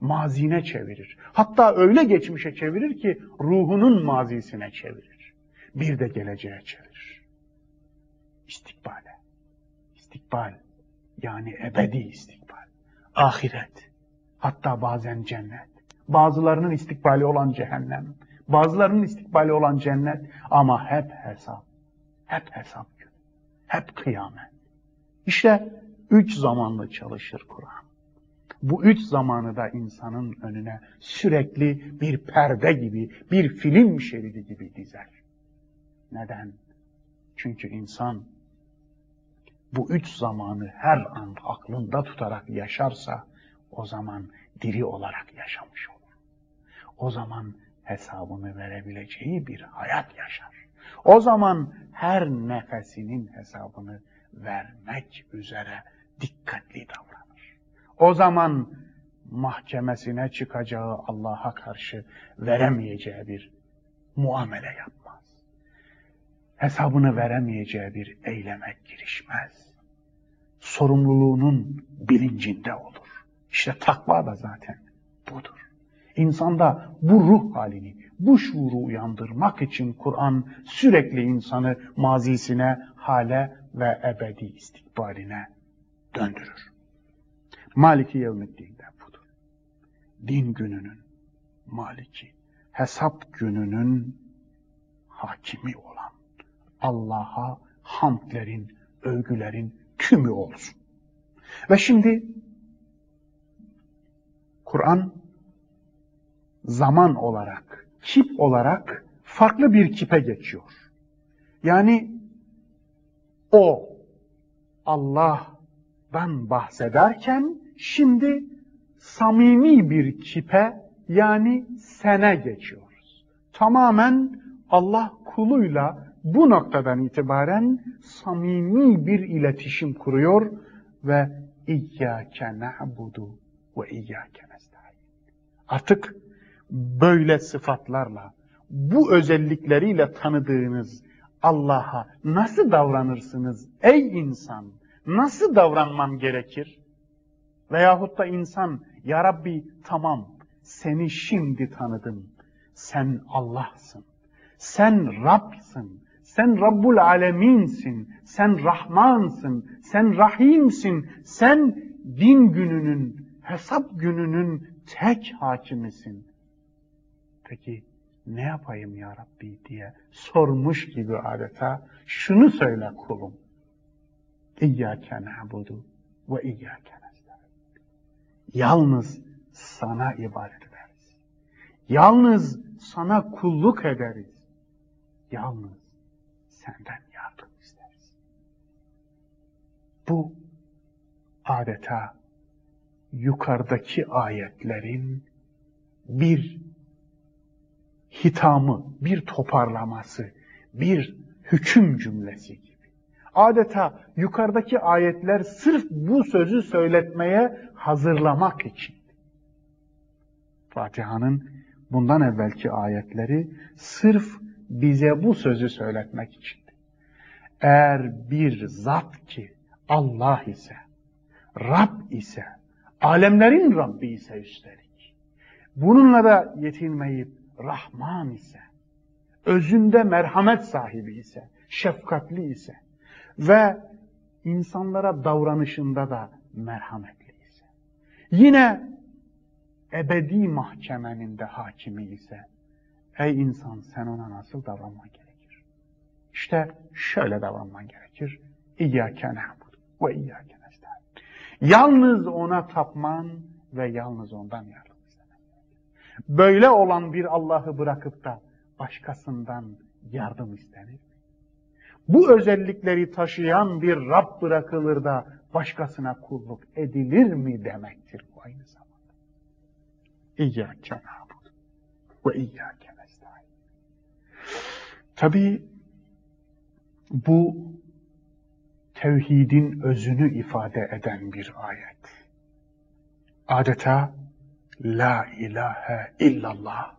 mazine çevirir. Hatta öyle geçmişe çevirir ki ruhunun mazisine çevirir. Bir de geleceğe çevirir. İstikbale. İstikbal yani ebedi istikbal. Ahiret. Hatta bazen cennet. Bazılarının istikbali olan cehennem. Bazılarının istikbali olan cennet. Ama hep hesap. Hep hesap günü. Hep kıyamet. İşte üç zamanlı çalışır Kur'an. Bu üç zamanı da insanın önüne sürekli bir perde gibi, bir film şeridi gibi dizer. Neden? Çünkü insan bu üç zamanı her an aklında tutarak yaşarsa o zaman diri olarak yaşamış olur. O zaman hesabını verebileceği bir hayat yaşar. O zaman her nefesinin hesabını vermek üzere dikkatli davranır. O zaman mahkemesine çıkacağı Allah'a karşı veremeyeceği bir muamele yapmaz. Hesabını veremeyeceği bir eyleme girişmez. Sorumluluğunun bilincinde olur. İşte takva da zaten budur. İnsanda bu ruh halini, bu şuuru uyandırmak için Kur'an sürekli insanı mazisine, hale ve ebedi istikbaline döndürür. Maliki yevmiddin de budur. Din gününün maliki, hesap gününün hakimi olan Allah'a hamdlerin, övgülerin tümü olsun. Ve şimdi Kur'an zaman olarak, kip olarak farklı bir kipe geçiyor. Yani o Allah'dan bahsederken Şimdi samimi bir kipe yani sene geçiyoruz. Tamamen Allah kuluyla bu noktadan itibaren samimi bir iletişim kuruyor ve İyyâke na'budu ve İyyâke nesta'in. Artık böyle sıfatlarla, bu özellikleriyle tanıdığınız Allah'a nasıl davranırsınız ey insan? Nasıl davranmam gerekir? Veyahut da insan, Ya Rabbi tamam seni şimdi tanıdım. Sen Allah'sın. Sen Rab'sın. Sen Rabbul Aleminsin. Sen Rahmansın. Sen Rahimsin. Sen din gününün, hesap gününün tek hakimisin. Peki ne yapayım ya Rabbi diye sormuş gibi adeta şunu söyle kulum. İyyâke na'budu ve iyyâke Yalnız sana ibadet ederiz. Yalnız sana kulluk ederiz. Yalnız senden yardım isteriz. Bu adeta yukarıdaki ayetlerin bir hitamı, bir toparlaması, bir hüküm cümlesi adeta yukarıdaki ayetler sırf bu sözü söyletmeye hazırlamak için. Fatiha'nın bundan evvelki ayetleri sırf bize bu sözü söyletmek içindi. Eğer bir zat ki Allah ise, Rab ise, alemlerin Rabbi ise üstelik, bununla da yetinmeyip Rahman ise, özünde merhamet sahibi ise, şefkatli ise ve insanlara davranışında da merhametli ise, yine ebedi mahkemenin de hakimi ise, ey insan sen ona nasıl davranman gerekir? İşte şöyle davranman gerekir. İyyâke na'bud ve iyyâke nesta'in. Yalnız ona tapman ve yalnız ondan yardım istemen. Böyle olan bir Allah'ı bırakıp da başkasından yardım istenir? Bu özellikleri taşıyan bir Rab bırakılır da başkasına kulluk edilir mi demektir bu aynı zamanda. İyyâke nâbud ve iyyâke nesta'in. Tabi bu tevhidin özünü ifade eden bir ayet. Adeta La ilahe illallah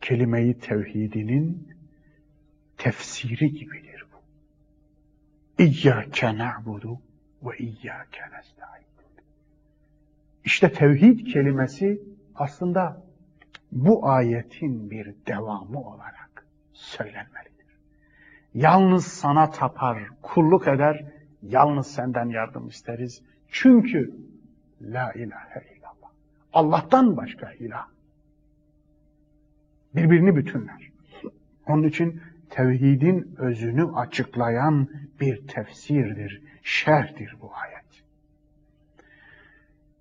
kelime-i tevhidinin tefsiri gibidir bu. İyyâke na'budu ve iyyâke nesta'in. İşte tevhid kelimesi aslında bu ayetin bir devamı olarak söylenmelidir. Yalnız sana tapar, kulluk eder, yalnız senden yardım isteriz. Çünkü la ilahe illallah. Allah'tan başka ilah. Birbirini bütünler. Onun için tevhidin özünü açıklayan bir tefsirdir, şerhtir bu ayet.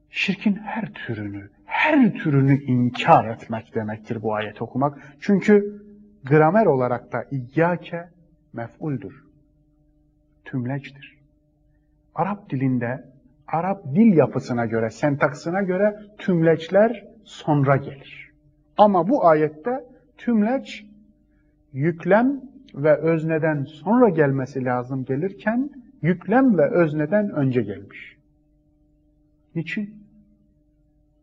Şirkin her türünü, her türünü inkar etmek demektir bu ayet okumak. Çünkü gramer olarak da iyyake mef'uldür. Tümleçtir. Arap dilinde, Arap dil yapısına göre, sentaksına göre tümleçler sonra gelir. Ama bu ayette tümleç yüklem ve özneden sonra gelmesi lazım gelirken yüklem ve özneden önce gelmiş. Niçin?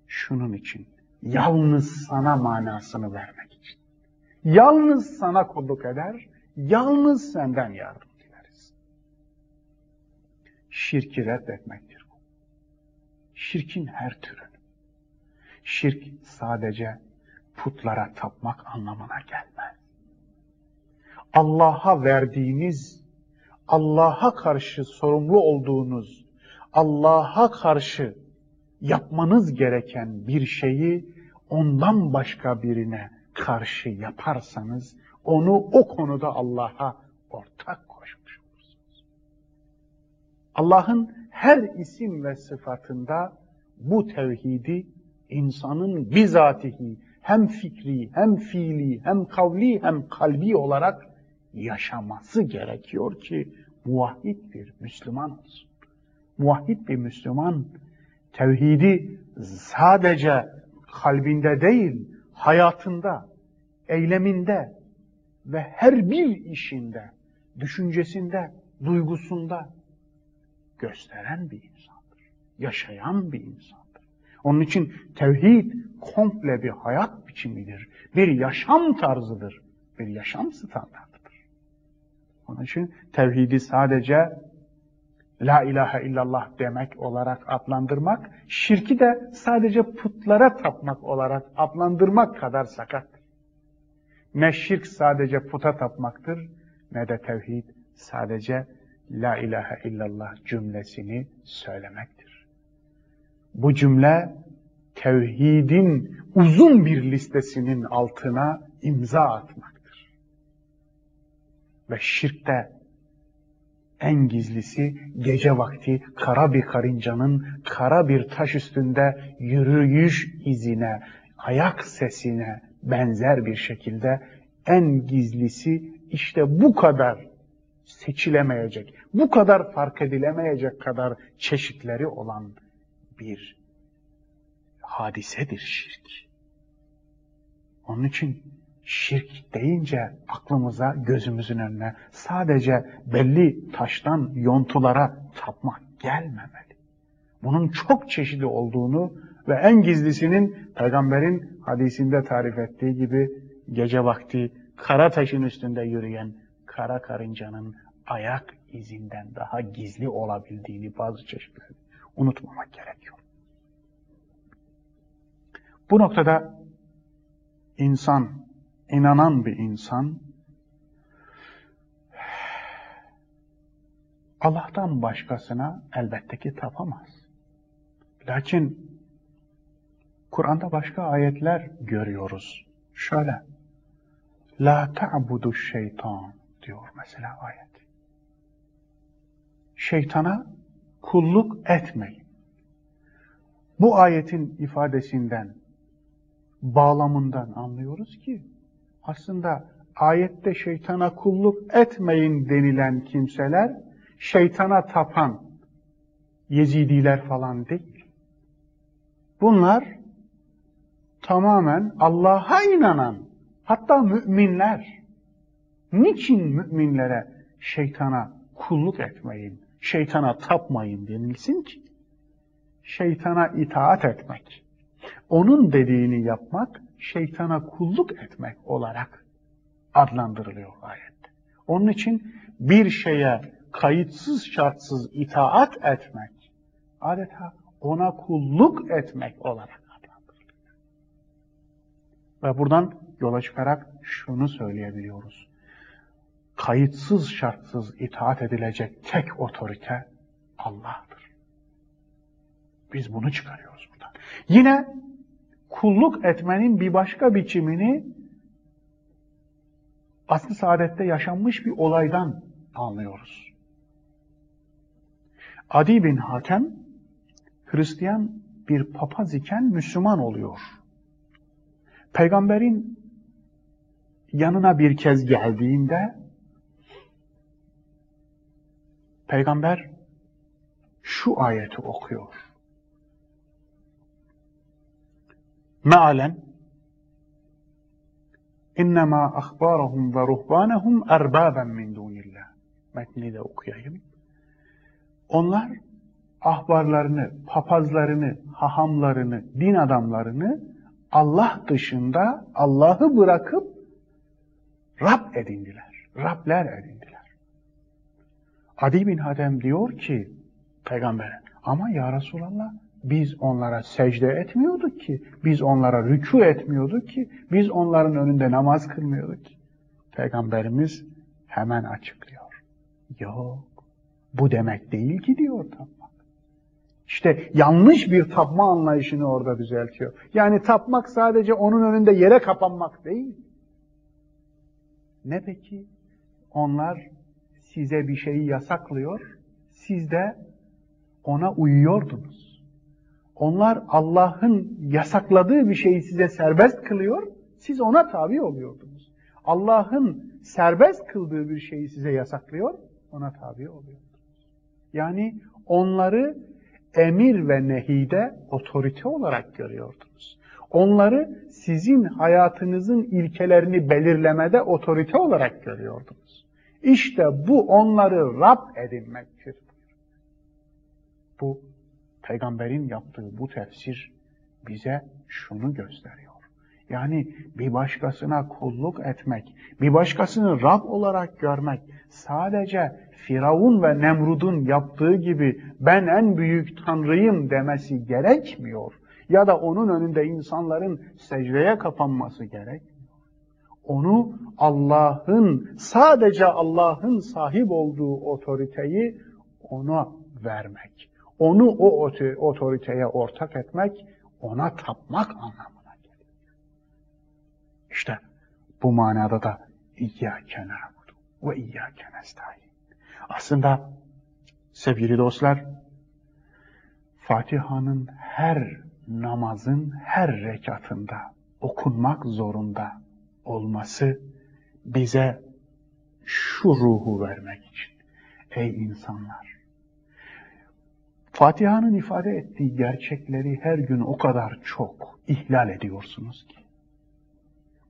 Şunun için. Yalnız sana manasını vermek için. Yalnız sana kulluk eder, yalnız senden yardım dileriz. Şirki reddetmektir bu. Şirkin her türünü. Şirk sadece putlara tapmak anlamına gelmez. Allah'a verdiğiniz, Allah'a karşı sorumlu olduğunuz, Allah'a karşı yapmanız gereken bir şeyi ondan başka birine karşı yaparsanız onu o konuda Allah'a ortak koşmuş olursunuz. Allah'ın her isim ve sıfatında bu tevhidi insanın bizatihi hem fikri hem fiili hem kavli hem kalbi olarak yaşaması gerekiyor ki muvahhid bir Müslüman olsun. Muvahhid bir Müslüman tevhidi sadece kalbinde değil, hayatında, eyleminde ve her bir işinde, düşüncesinde, duygusunda gösteren bir insandır. Yaşayan bir insandır. Onun için tevhid komple bir hayat biçimidir. Bir yaşam tarzıdır. Bir yaşam standartıdır. Onun için tevhidi sadece La ilahe illallah demek olarak adlandırmak, şirki de sadece putlara tapmak olarak adlandırmak kadar sakattır. Ne şirk sadece puta tapmaktır, ne de tevhid sadece La ilahe illallah cümlesini söylemektir. Bu cümle tevhidin uzun bir listesinin altına imza atmaktır. Ve şirkte en gizlisi gece vakti kara bir karıncanın kara bir taş üstünde yürüyüş izine, ayak sesine benzer bir şekilde en gizlisi işte bu kadar seçilemeyecek, bu kadar fark edilemeyecek kadar çeşitleri olan bir hadisedir şirk. Onun için şirk deyince aklımıza, gözümüzün önüne sadece belli taştan yontulara tapmak gelmemeli. Bunun çok çeşidi olduğunu ve en gizlisinin peygamberin hadisinde tarif ettiği gibi gece vakti kara taşın üstünde yürüyen kara karıncanın ayak izinden daha gizli olabildiğini bazı çeşitleri unutmamak gerekiyor. Bu noktada insan, inanan bir insan Allah'tan başkasına elbette ki tapamaz. Lakin Kur'an'da başka ayetler görüyoruz. Şöyle, La ta'budu şeytan diyor mesela ayet. Şeytana kulluk etmeyin. Bu ayetin ifadesinden, bağlamından anlıyoruz ki aslında ayette şeytana kulluk etmeyin denilen kimseler şeytana tapan Yezidiler falan değil. Bunlar tamamen Allah'a inanan, hatta müminler. Niçin müminlere şeytana kulluk etmeyin, şeytana tapmayın denilsin ki? Şeytana itaat etmek, onun dediğini yapmak, şeytana kulluk etmek olarak adlandırılıyor ayette. Onun için bir şeye kayıtsız şartsız itaat etmek, adeta ona kulluk etmek olarak adlandırılıyor. Ve buradan yola çıkarak şunu söyleyebiliyoruz. Kayıtsız şartsız itaat edilecek tek otorite Allah'tır. Biz bunu çıkarıyoruz buradan. Yine kulluk etmenin bir başka biçimini aslı saadette yaşanmış bir olaydan anlıyoruz. Adi bin Hatem Hristiyan bir papaz iken Müslüman oluyor. Peygamberin yanına bir kez geldiğinde Peygamber şu ayeti okuyor. Mealen İnnemâ ahbârahum ve ruhbânehum erbâben min dûnillah. Metni de okuyayım. Onlar ahbarlarını, papazlarını, hahamlarını, din adamlarını Allah dışında Allah'ı bırakıp Rab edindiler. Rabler edindiler. Adi bin Hadem diyor ki peygambere ama ya Resulallah biz onlara secde etmiyorduk ki, biz onlara rükû etmiyorduk ki, biz onların önünde namaz kılmıyorduk ki. Peygamberimiz hemen açıklıyor. Yok. Bu demek değil ki diyor tapmak. İşte yanlış bir tapma anlayışını orada düzeltiyor. Yani tapmak sadece onun önünde yere kapanmak değil. Ne peki? Onlar size bir şeyi yasaklıyor, siz de ona uyuyordunuz. Onlar Allah'ın yasakladığı bir şeyi size serbest kılıyor, siz ona tabi oluyordunuz. Allah'ın serbest kıldığı bir şeyi size yasaklıyor, ona tabi oluyor. Yani onları emir ve nehide otorite olarak görüyordunuz. Onları sizin hayatınızın ilkelerini belirlemede otorite olarak görüyordunuz. İşte bu onları Rab edinmektir. Bu peygamberin yaptığı bu tefsir bize şunu gösteriyor. Yani bir başkasına kulluk etmek, bir başkasını Rab olarak görmek sadece Firavun ve Nemrud'un yaptığı gibi ben en büyük tanrıyım demesi gerekmiyor. Ya da onun önünde insanların secdeye kapanması gerekmiyor. Onu Allah'ın, sadece Allah'ın sahip olduğu otoriteyi ona vermek. Onu o otoriteye ortak etmek, ona tapmak anlamına gelir. İşte bu manada da İyyâke na'budu ve İyyâke nestaîn. Aslında sevgili dostlar, Fatiha'nın her namazın her rekatında okunmak zorunda olması bize şu ruhu vermek için. Ey insanlar! Fatiha'nın ifade ettiği gerçekleri her gün o kadar çok ihlal ediyorsunuz ki.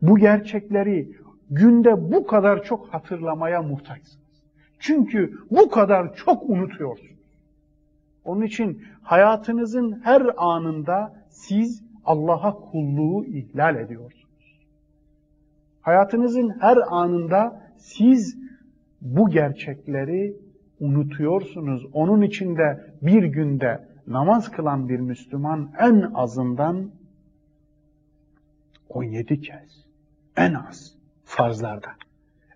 Bu gerçekleri günde bu kadar çok hatırlamaya muhtaçsınız. Çünkü bu kadar çok unutuyorsunuz. Onun için hayatınızın her anında siz Allah'a kulluğu ihlal ediyorsunuz. Hayatınızın her anında siz bu gerçekleri unutuyorsunuz. Onun içinde bir günde namaz kılan bir Müslüman en azından 17 kez, en az farzlarda.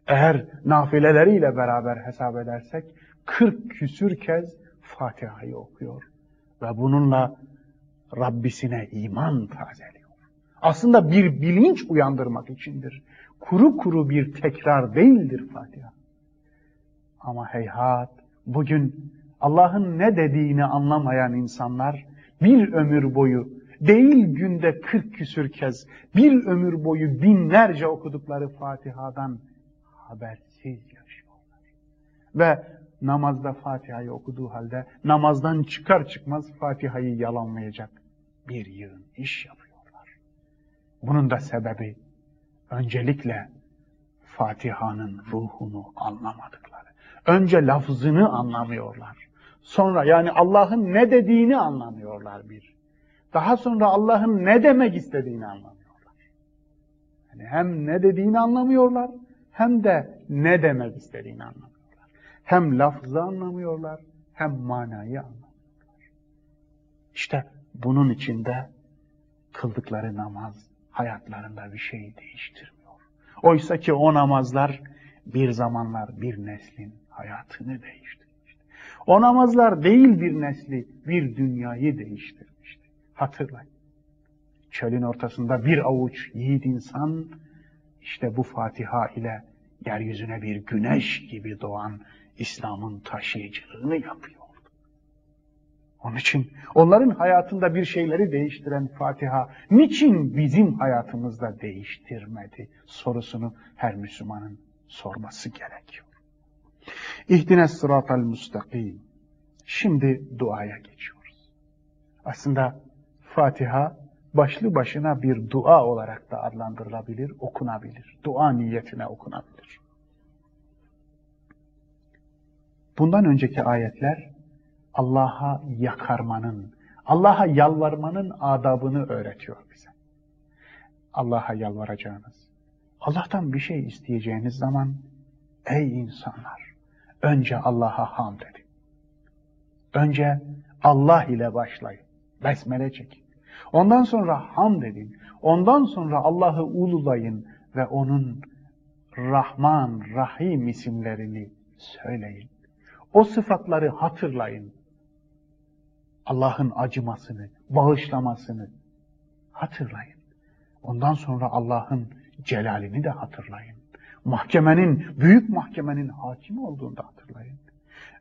Eğer nafileleriyle beraber hesap edersek 40 küsür kez Fatiha'yı okuyor. Ve bununla Rabbisine iman tazeliyor. Aslında bir bilinç uyandırmak içindir. Kuru kuru bir tekrar değildir Fatiha. Ama heyhat bugün Allah'ın ne dediğini anlamayan insanlar bir ömür boyu değil günde kırk küsür kez bir ömür boyu binlerce okudukları Fatiha'dan habersiz yaşıyorlar. Ve namazda Fatiha'yı okuduğu halde namazdan çıkar çıkmaz Fatiha'yı yalanlayacak bir yığın iş yapıyorlar. Bunun da sebebi öncelikle Fatiha'nın ruhunu anlamadıkları. Önce lafzını anlamıyorlar. Sonra yani Allah'ın ne dediğini anlamıyorlar bir. Daha sonra Allah'ın ne demek istediğini anlamıyorlar. Yani hem ne dediğini anlamıyorlar hem de ne demek istediğini anlamıyorlar. Hem lafzı anlamıyorlar hem manayı anlamıyorlar. İşte bunun içinde kıldıkları namaz hayatlarında bir şey değiştirmiyor. Oysa ki o namazlar bir zamanlar bir neslin hayatını değiştirmişti. O namazlar değil bir nesli, bir dünyayı değiştirmişti. Hatırlayın. Çölün ortasında bir avuç yiğit insan işte bu Fatiha ile yeryüzüne bir güneş gibi doğan İslam'ın taşıyıcılığını yapıyordu. Onun için onların hayatında bir şeyleri değiştiren Fatiha niçin bizim hayatımızda değiştirmedi sorusunu her Müslümanın sorması gerekiyor. İhdine sıratal müstakim. Şimdi duaya geçiyoruz. Aslında Fatiha başlı başına bir dua olarak da adlandırılabilir, okunabilir. Dua niyetine okunabilir. Bundan önceki ayetler Allah'a yakarmanın, Allah'a yalvarmanın adabını öğretiyor bize. Allah'a yalvaracağınız, Allah'tan bir şey isteyeceğiniz zaman ey insanlar önce Allah'a hamd edin. Önce Allah ile başlayın. Besmele çekin. Ondan sonra hamd edin. Ondan sonra Allah'ı ululayın ve onun Rahman, Rahim isimlerini söyleyin. O sıfatları hatırlayın. Allah'ın acımasını, bağışlamasını hatırlayın. Ondan sonra Allah'ın celalini de hatırlayın. Mahkemenin, büyük mahkemenin hakim olduğunu da hatırlayın.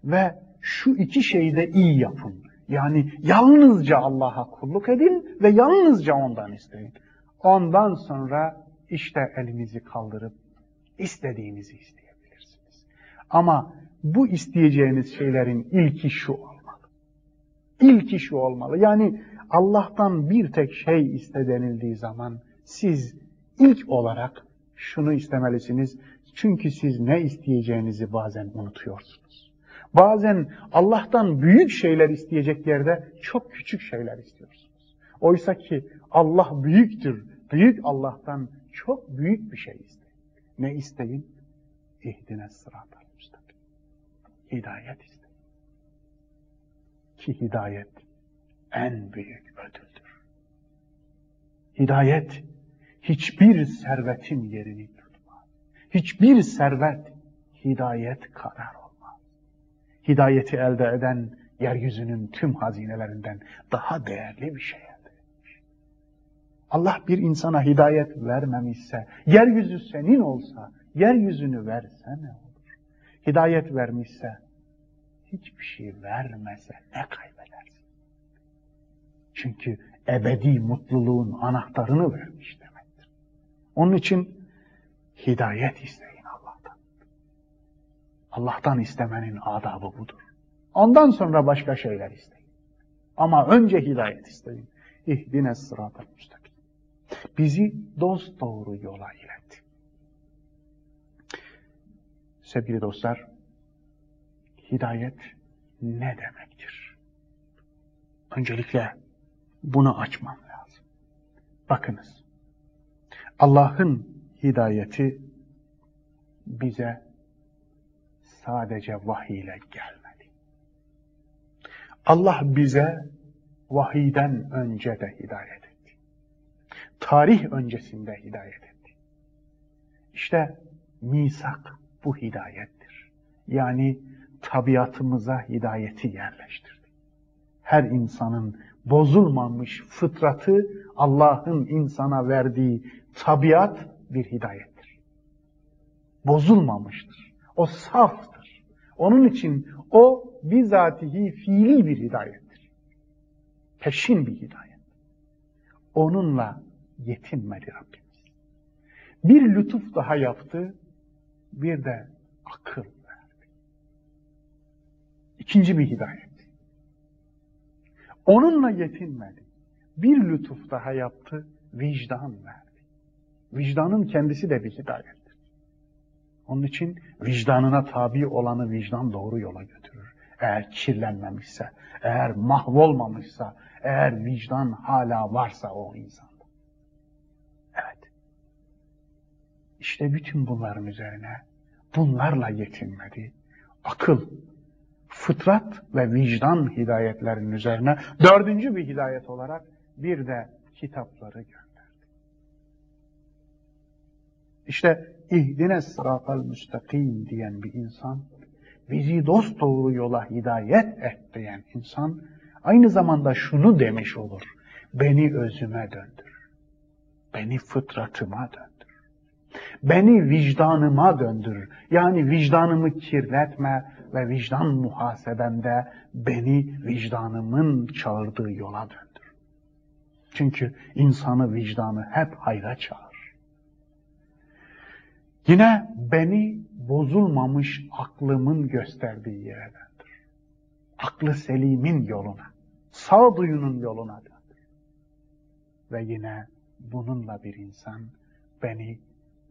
Ve şu iki şeyi de iyi yapın. Yani yalnızca Allah'a kulluk edin ve yalnızca ondan isteyin. Ondan sonra işte elinizi kaldırıp istediğinizi isteyebilirsiniz. Ama bu isteyeceğiniz şeylerin ilki şu olmalı. İlki şu olmalı. Yani Allah'tan bir tek şey istedenildiği zaman siz ilk olarak şunu istemelisiniz. Çünkü siz ne isteyeceğinizi bazen unutuyorsunuz. Bazen Allah'tan büyük şeyler isteyecek yerde çok küçük şeyler istiyorsunuz. Oysa ki Allah büyüktür. Büyük Allah'tan çok büyük bir şey isteyin. Ne isteyin? İhdine sıratal müstakim. Hidayet isteyin. Ki hidayet en büyük ödüldür. Hidayet hiçbir servetin yerini tutmaz. Hiçbir servet hidayet kadar olmaz. Hidayeti elde eden yeryüzünün tüm hazinelerinden daha değerli bir şey. Allah bir insana hidayet vermemişse, yeryüzü senin olsa, yeryüzünü verse ne olur? Hidayet vermişse, hiçbir şey vermese ne kaybedersin? Çünkü ebedi mutluluğun anahtarını vermiş demektir. Onun için hidayet isteyin Allah'tan. Allah'tan istemenin adabı budur. Ondan sonra başka şeyler isteyin. Ama önce hidayet isteyin. İhdine sıratel müstakim. Bizi dost doğru yola ilet. Sevgili dostlar, hidayet ne demektir? Öncelikle bunu açmam lazım. Bakınız, Allah'ın hidayeti bize sadece vahiy ile gelmedi. Allah bize vahiyden önce de hidayet etti. Tarih öncesinde hidayet etti. İşte misak bu hidayettir. Yani tabiatımıza hidayeti yerleştirdi. Her insanın bozulmamış fıtratı Allah'ın insana verdiği tabiat bir hidayettir. Bozulmamıştır. O saftır. Onun için o bizatihi fiili bir hidayettir. Peşin bir hidayet. Onunla yetinmedi Rabbimiz. Bir lütuf daha yaptı, bir de akıl verdi. İkinci bir hidayet. Onunla yetinmedi. Bir lütuf daha yaptı, vicdan verdi. Vicdanın kendisi de bir hidayettir. Onun için vicdanına tabi olanı vicdan doğru yola götürür. Eğer kirlenmemişse, eğer mahvolmamışsa, eğer vicdan hala varsa o insanda. Evet. İşte bütün bunların üzerine bunlarla yetinmedi. Akıl, fıtrat ve vicdan hidayetlerinin üzerine dördüncü bir hidayet olarak bir de kitapları gönderdi. İşte ihdine sıratal müstakim diyen bir insan, bizi dost doğru yola hidayet et diyen insan, aynı zamanda şunu demiş olur, beni özüme döndür, beni fıtratıma döndür. Beni vicdanıma döndür. Yani vicdanımı kirletme ve vicdan muhasebemde beni vicdanımın çağırdığı yola döndür. Çünkü insanı vicdanı hep hayra çağırır. Yine beni bozulmamış aklımın gösterdiği yere döndür. Aklı selimin yoluna, sağduyunun yoluna döndür. Ve yine bununla bir insan beni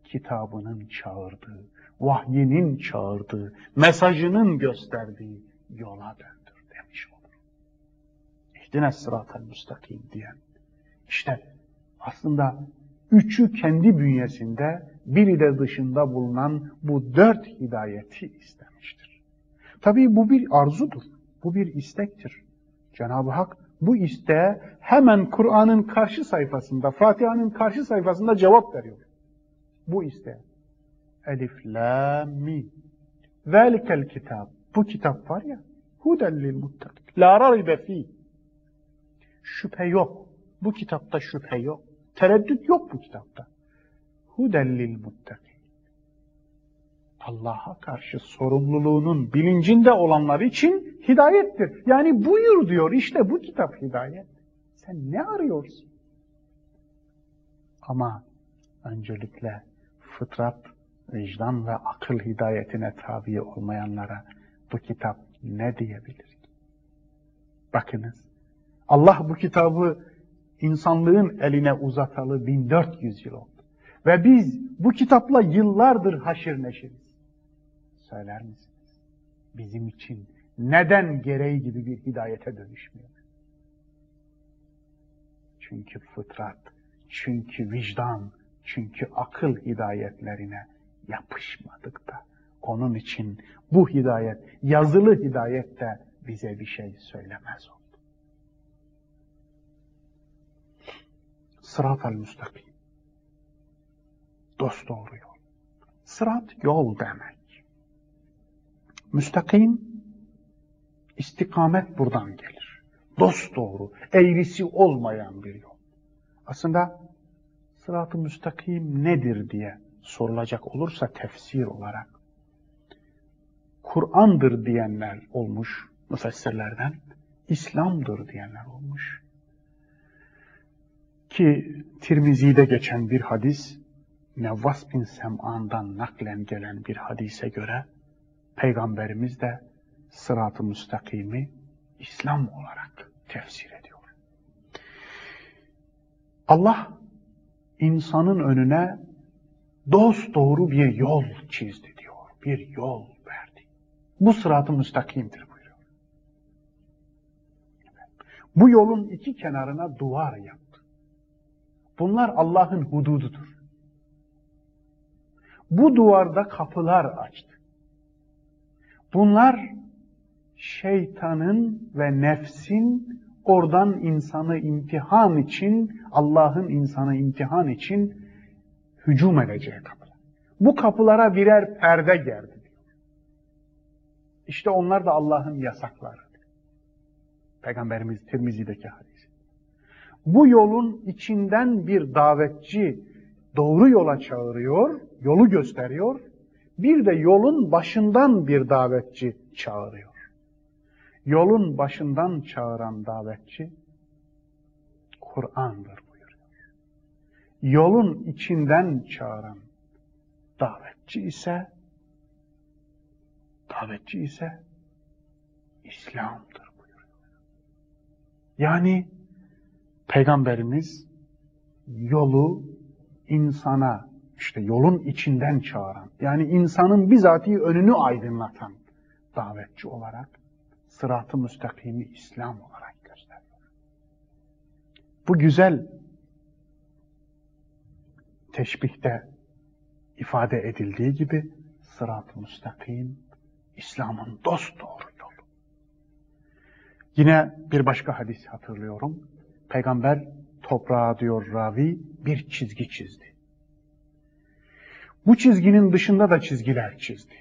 kitabının çağırdığı, vahyinin çağırdığı, mesajının gösterdiği yola döndür demiş olur. İhdine sıratel müstakim diyen. İşte aslında üçü kendi bünyesinde, biri de dışında bulunan bu dört hidayeti istemiştir. Tabii bu bir arzudur, bu bir istektir. Cenab-ı Hak bu isteğe hemen Kur'an'ın karşı sayfasında, Fatiha'nın karşı sayfasında cevap veriyor. Bu iste. Elif, la, mim. Zelikel kitab. Bu kitap var ya. Huden lil muttakin. La raribe fi. Şüphe yok. Bu kitapta şüphe yok. Tereddüt yok bu kitapta. Huden lil. Allah'a karşı sorumluluğunun bilincinde olanlar için hidayettir. Yani buyur diyor işte bu kitap hidayet. Sen ne arıyorsun? Ama öncelikle fıtrat, vicdan ve akıl hidayetine tabi olmayanlara bu kitap ne diyebilir? Bakınız, Allah bu kitabı insanlığın eline uzatalı 1400 yıl oldu. Ve biz bu kitapla yıllardır haşir neşiriz. Söyler misiniz? Bizim için neden gereği gibi bir hidayete dönüşmüyor? Çünkü fıtrat, çünkü vicdan, çünkü akıl hidayetlerine yapışmadık da. Onun için bu hidayet, yazılı hidayet de bize bir şey söylemez oldu. Sırat-ı müstakim. Dost doğru yol. Sırat yol demek. Müstakim, istikamet buradan gelir. Dost doğru, eğrisi olmayan bir yol. Aslında sırat-ı müstakim nedir diye sorulacak olursa tefsir olarak Kur'an'dır diyenler olmuş müfessirlerden, İslam'dır diyenler olmuş. Ki Tirmizi'de geçen bir hadis, Nevvas bin Sem'an'dan naklen gelen bir hadise göre Peygamberimiz de sırat-ı müstakimi İslam olarak tefsir ediyor. Allah insanın önüne dost doğru bir yol çizdi diyor. Bir yol verdi. Bu sırat-ı müstakimdir buyuruyor. Bu yolun iki kenarına duvar yaptı. Bunlar Allah'ın hudududur. Bu duvarda kapılar açtı. Bunlar şeytanın ve nefsin oradan insanı imtihan için, Allah'ın insanı imtihan için hücum edeceği kapılar. Bu kapılara birer perde geldi diyor. İşte onlar da Allah'ın yasakları. Peygamberimiz Tirmizi'deki hadis. Bu yolun içinden bir davetçi doğru yola çağırıyor, yolu gösteriyor. Bir de yolun başından bir davetçi çağırıyor. Yolun başından çağıran davetçi Kur'an'dır buyuruyor. Yolun içinden çağıran davetçi ise davetçi ise İslam'dır buyuruyor. Yani Peygamberimiz yolu insana işte yolun içinden çağıran yani insanın bizatihi önünü aydınlatan davetçi olarak sırat-ı müstakimi İslam olarak gösteriyor. Bu güzel teşbihte ifade edildiği gibi sırat-ı müstakim İslam'ın dost doğru yolu. Yine bir başka hadis hatırlıyorum. Peygamber toprağa diyor ravi bir çizgi çizdi. Bu çizginin dışında da çizgiler çizdi.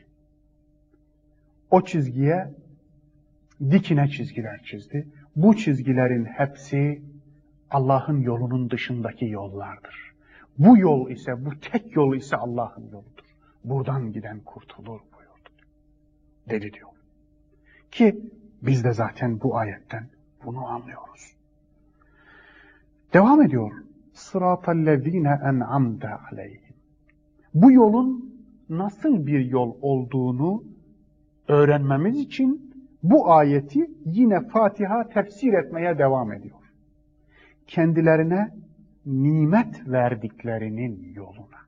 O çizgiye dikine çizgiler çizdi. Bu çizgilerin hepsi Allah'ın yolunun dışındaki yollardır. Bu yol ise, bu tek yol ise Allah'ın yoludur. Buradan giden kurtulur buyurdu. Dedi diyor. Ki biz de zaten bu ayetten bunu anlıyoruz. Devam ediyor. Sıratallezine en'amde aleyhim. Bu yolun nasıl bir yol olduğunu öğrenmemiz için bu ayeti yine Fatiha tefsir etmeye devam ediyor. Kendilerine nimet verdiklerinin yoluna.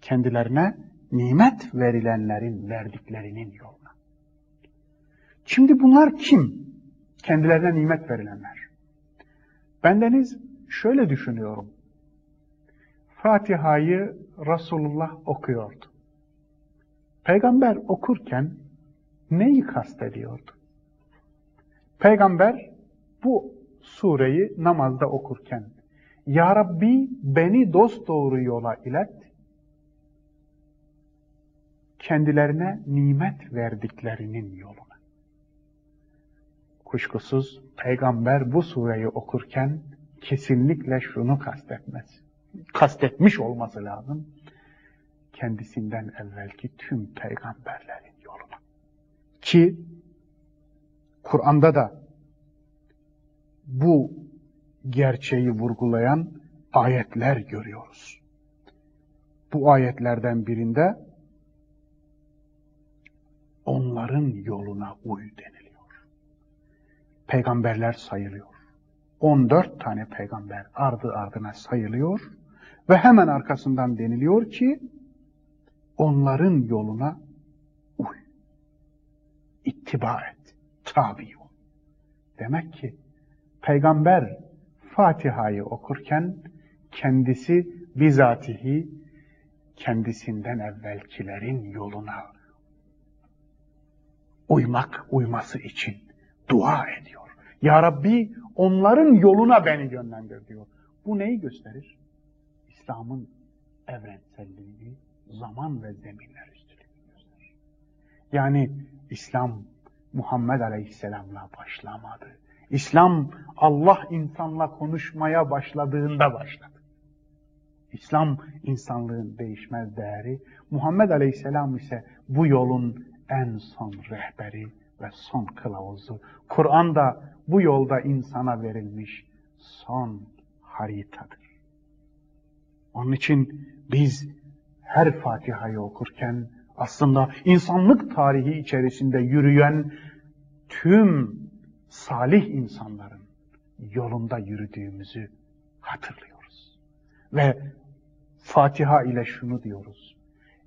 Kendilerine nimet verilenlerin verdiklerinin yoluna. Şimdi bunlar kim? Kendilerine nimet verilenler. Bendeniz şöyle düşünüyorum. Fatiha'yı Resulullah okuyordu. Peygamber okurken neyi kastediyordu? Peygamber bu sureyi namazda okurken Ya Rabbi beni dost doğru yola ilet, kendilerine nimet verdiklerinin yoluna. Kuşkusuz peygamber bu sureyi okurken kesinlikle şunu kastetmez. Kastetmiş olması lazım. Kendisinden evvelki tüm peygamberlerin yoluna. Ki Kur'an'da da bu gerçeği vurgulayan ayetler görüyoruz. Bu ayetlerden birinde onların yoluna uy. Peygamberler sayılıyor. 14 tane peygamber ardı ardına sayılıyor ve hemen arkasından deniliyor ki onların yoluna uy. İttiba et. Tabi ol. Demek ki peygamber Fatiha'yı okurken kendisi bizatihi kendisinden evvelkilerin yoluna uymak, uyması için dua ediyor. Ya Rabbi onların yoluna beni yönlendir diyor. Bu neyi gösterir? İslam'ın evrenselliğini, zaman ve zeminler üstünlüğünü gösterir. Yani İslam Muhammed Aleyhisselam'la başlamadı. İslam Allah insanla konuşmaya başladığında başladı. İslam insanlığın değişmez değeri. Muhammed Aleyhisselam ise bu yolun en son rehberi ve son kılavuzu. Kur'an da bu yolda insana verilmiş son haritadır. Onun için biz her Fatiha'yı okurken aslında insanlık tarihi içerisinde yürüyen tüm salih insanların yolunda yürüdüğümüzü hatırlıyoruz. Ve Fatiha ile şunu diyoruz.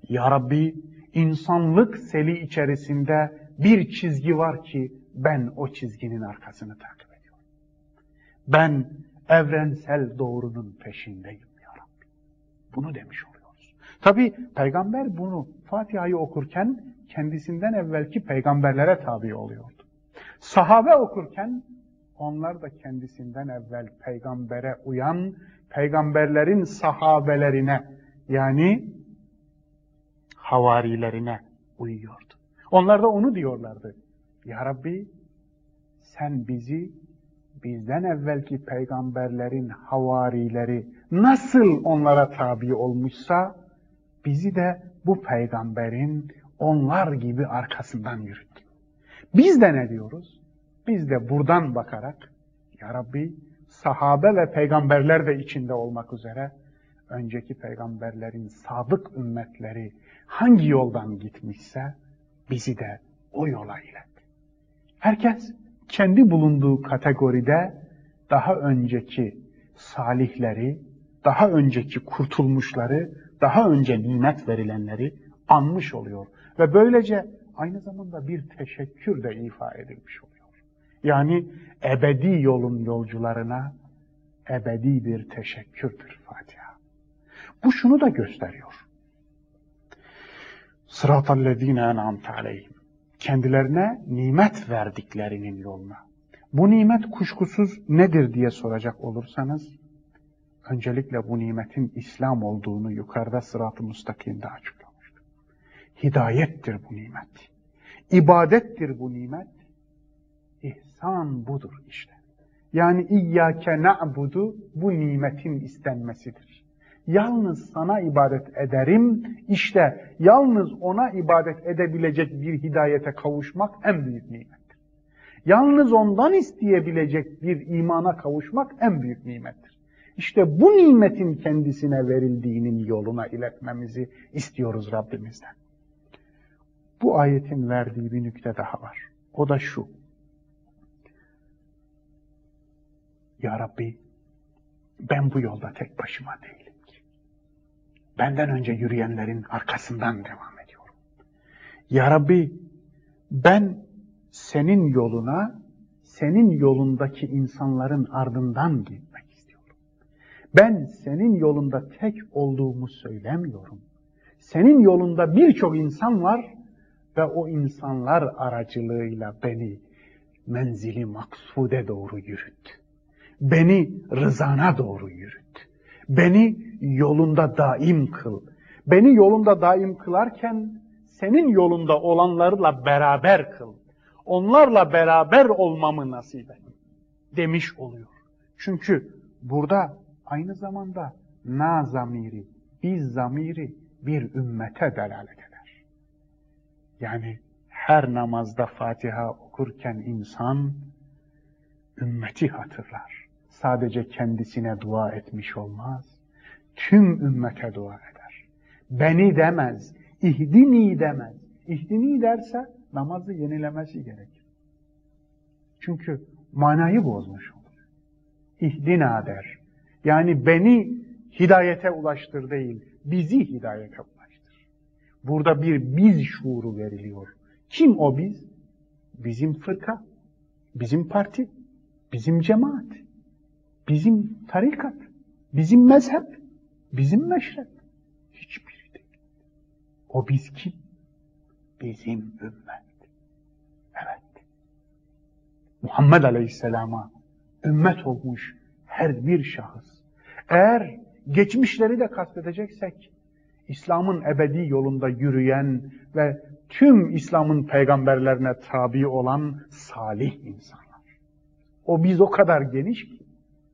Ya Rabbi insanlık seli içerisinde bir çizgi var ki ben o çizginin arkasını takip ediyorum. Ben evrensel doğrunun peşindeyim ya Rabbi. Bunu demiş oluyoruz. Tabi peygamber bunu Fatiha'yı okurken kendisinden evvelki peygamberlere tabi oluyordu. Sahabe okurken onlar da kendisinden evvel peygambere uyan, peygamberlerin sahabelerine yani havarilerine uyuyordu. Onlar da onu diyorlardı. Ya Rabbi sen bizi bizden evvelki peygamberlerin havarileri nasıl onlara tabi olmuşsa bizi de bu peygamberin onlar gibi arkasından yürüt. Biz de ne diyoruz? Biz de buradan bakarak Ya Rabbi sahabe ve peygamberler de içinde olmak üzere önceki peygamberlerin sadık ümmetleri hangi yoldan gitmişse bizi de o yola ilet. Herkes kendi bulunduğu kategoride daha önceki salihleri, daha önceki kurtulmuşları, daha önce nimet verilenleri anmış oluyor. Ve böylece aynı zamanda bir teşekkür de ifa edilmiş oluyor. Yani ebedi yolun yolcularına ebedi bir teşekkürdür Fatiha. Bu şunu da gösteriyor. Sıratallezine en'amte aleyhim. Kendilerine nimet verdiklerinin yoluna. Bu nimet kuşkusuz nedir diye soracak olursanız, öncelikle bu nimetin İslam olduğunu yukarıda sırat-ı müstakimde açıklamıştır. Hidayettir bu nimet. İbadettir bu nimet. İhsan budur işte. Yani İyyâke na'budu bu nimetin istenmesidir. Yalnız sana ibadet ederim. İşte yalnız ona ibadet edebilecek bir hidayete kavuşmak en büyük nimettir. Yalnız ondan isteyebilecek bir imana kavuşmak en büyük nimettir. İşte bu nimetin kendisine verildiğinin yoluna iletmemizi istiyoruz Rabbimizden. Bu ayetin verdiği bir nükte daha var. O da şu. Ya Rabbi ben bu yolda tek başıma değilim. Benden önce yürüyenlerin arkasından devam ediyorum. Ya Rabbi ben senin yoluna, senin yolundaki insanların ardından gitmek istiyorum. Ben senin yolunda tek olduğumu söylemiyorum. Senin yolunda birçok insan var ve o insanlar aracılığıyla beni menzili maksude doğru yürüt. Beni rızana doğru yürüt. Beni yolunda daim kıl. Beni yolunda daim kılarken senin yolunda olanlarla beraber kıl. Onlarla beraber olmamı nasip et. Demiş oluyor. Çünkü burada aynı zamanda na zamiri, biz zamiri bir ümmete delalet eder. Yani her namazda Fatiha okurken insan ümmeti hatırlar sadece kendisine dua etmiş olmaz. Tüm ümmete dua eder. Beni demez, ihdini demez. İhdini derse namazı yenilemesi gerekir. Çünkü manayı bozmuş olur. İhdina der. Yani beni hidayete ulaştır değil, bizi hidayete ulaştır. Burada bir biz şuuru veriliyor. Kim o biz? Bizim fırka, bizim parti, bizim cemaat bizim tarikat, bizim mezhep, bizim meşrep. Hiçbiri değil. O biz kim? Bizim ümmet. Evet. Muhammed Aleyhisselam'a ümmet olmuş her bir şahıs. Eğer geçmişleri de kastedeceksek, İslam'ın ebedi yolunda yürüyen ve tüm İslam'ın peygamberlerine tabi olan salih insanlar. O biz o kadar geniş ki,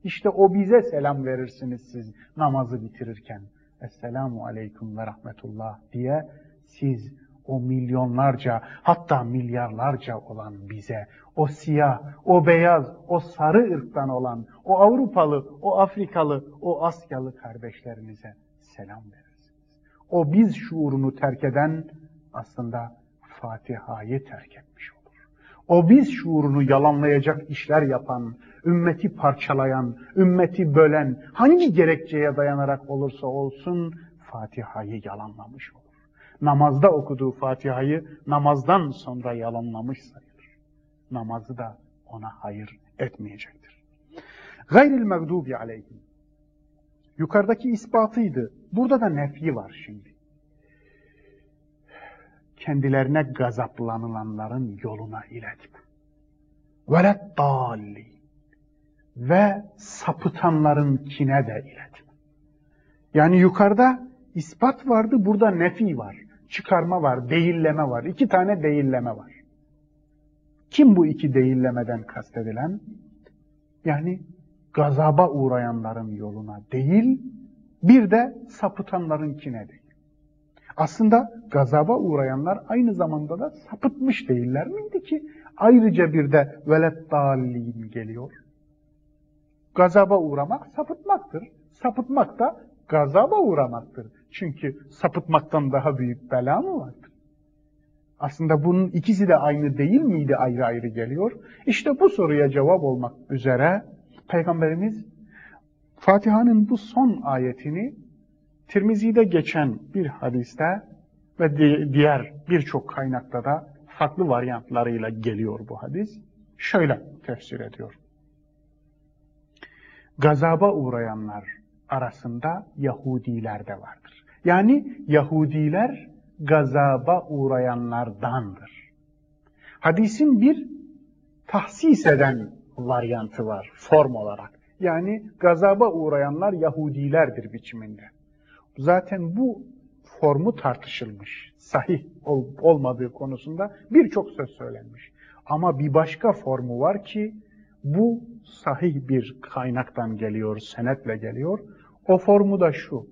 işte o bize selam verirsiniz siz namazı bitirirken. Esselamu aleyküm ve rahmetullah diye siz o milyonlarca hatta milyarlarca olan bize, o siyah, o beyaz, o sarı ırktan olan, o Avrupalı, o Afrikalı, o Asyalı kardeşlerinize selam verirsiniz. O biz şuurunu terk eden aslında Fatiha'yı terk etmiş olur. O biz şuurunu yalanlayacak işler yapan, ümmeti parçalayan, ümmeti bölen, hangi gerekçeye dayanarak olursa olsun Fatiha'yı yalanlamış olur. Namazda okuduğu Fatiha'yı namazdan sonra yalanlamış sayılır. Namazı da ona hayır etmeyecektir. Gayril mağdubi aleyhim. Yukarıdaki ispatıydı. Burada da nefi var şimdi. kendilerine gazaplanılanların yoluna iletme. Velet dalli ve sapıtanların kine de iletme. Yani yukarıda ispat vardı, burada nefi var. Çıkarma var, değilleme var. İki tane değilleme var. Kim bu iki değillemeden kastedilen? Yani gazaba uğrayanların yoluna değil, bir de sapıtanlarınkine değil. Aslında gazaba uğrayanlar aynı zamanda da sapıtmış değiller miydi ki? Ayrıca bir de velet geliyor. Gazaba uğramak sapıtmaktır. Sapıtmak da gazaba uğramaktır. Çünkü sapıtmaktan daha büyük bela mı vardır? Aslında bunun ikisi de aynı değil miydi ayrı ayrı geliyor? İşte bu soruya cevap olmak üzere Peygamberimiz Fatiha'nın bu son ayetini Tirmizi'de geçen bir hadiste ve diğer birçok kaynakta da farklı varyantlarıyla geliyor bu hadis. Şöyle tefsir ediyor. Gazaba uğrayanlar arasında Yahudiler de vardır. Yani Yahudiler gazaba uğrayanlardandır. Hadisin bir tahsis eden varyantı var form olarak. Yani gazaba uğrayanlar Yahudilerdir biçiminde. Zaten bu formu tartışılmış. Sahih ol, olmadığı konusunda birçok söz söylenmiş. Ama bir başka formu var ki bu sahih bir kaynaktan geliyor, senetle geliyor. O formu da şu.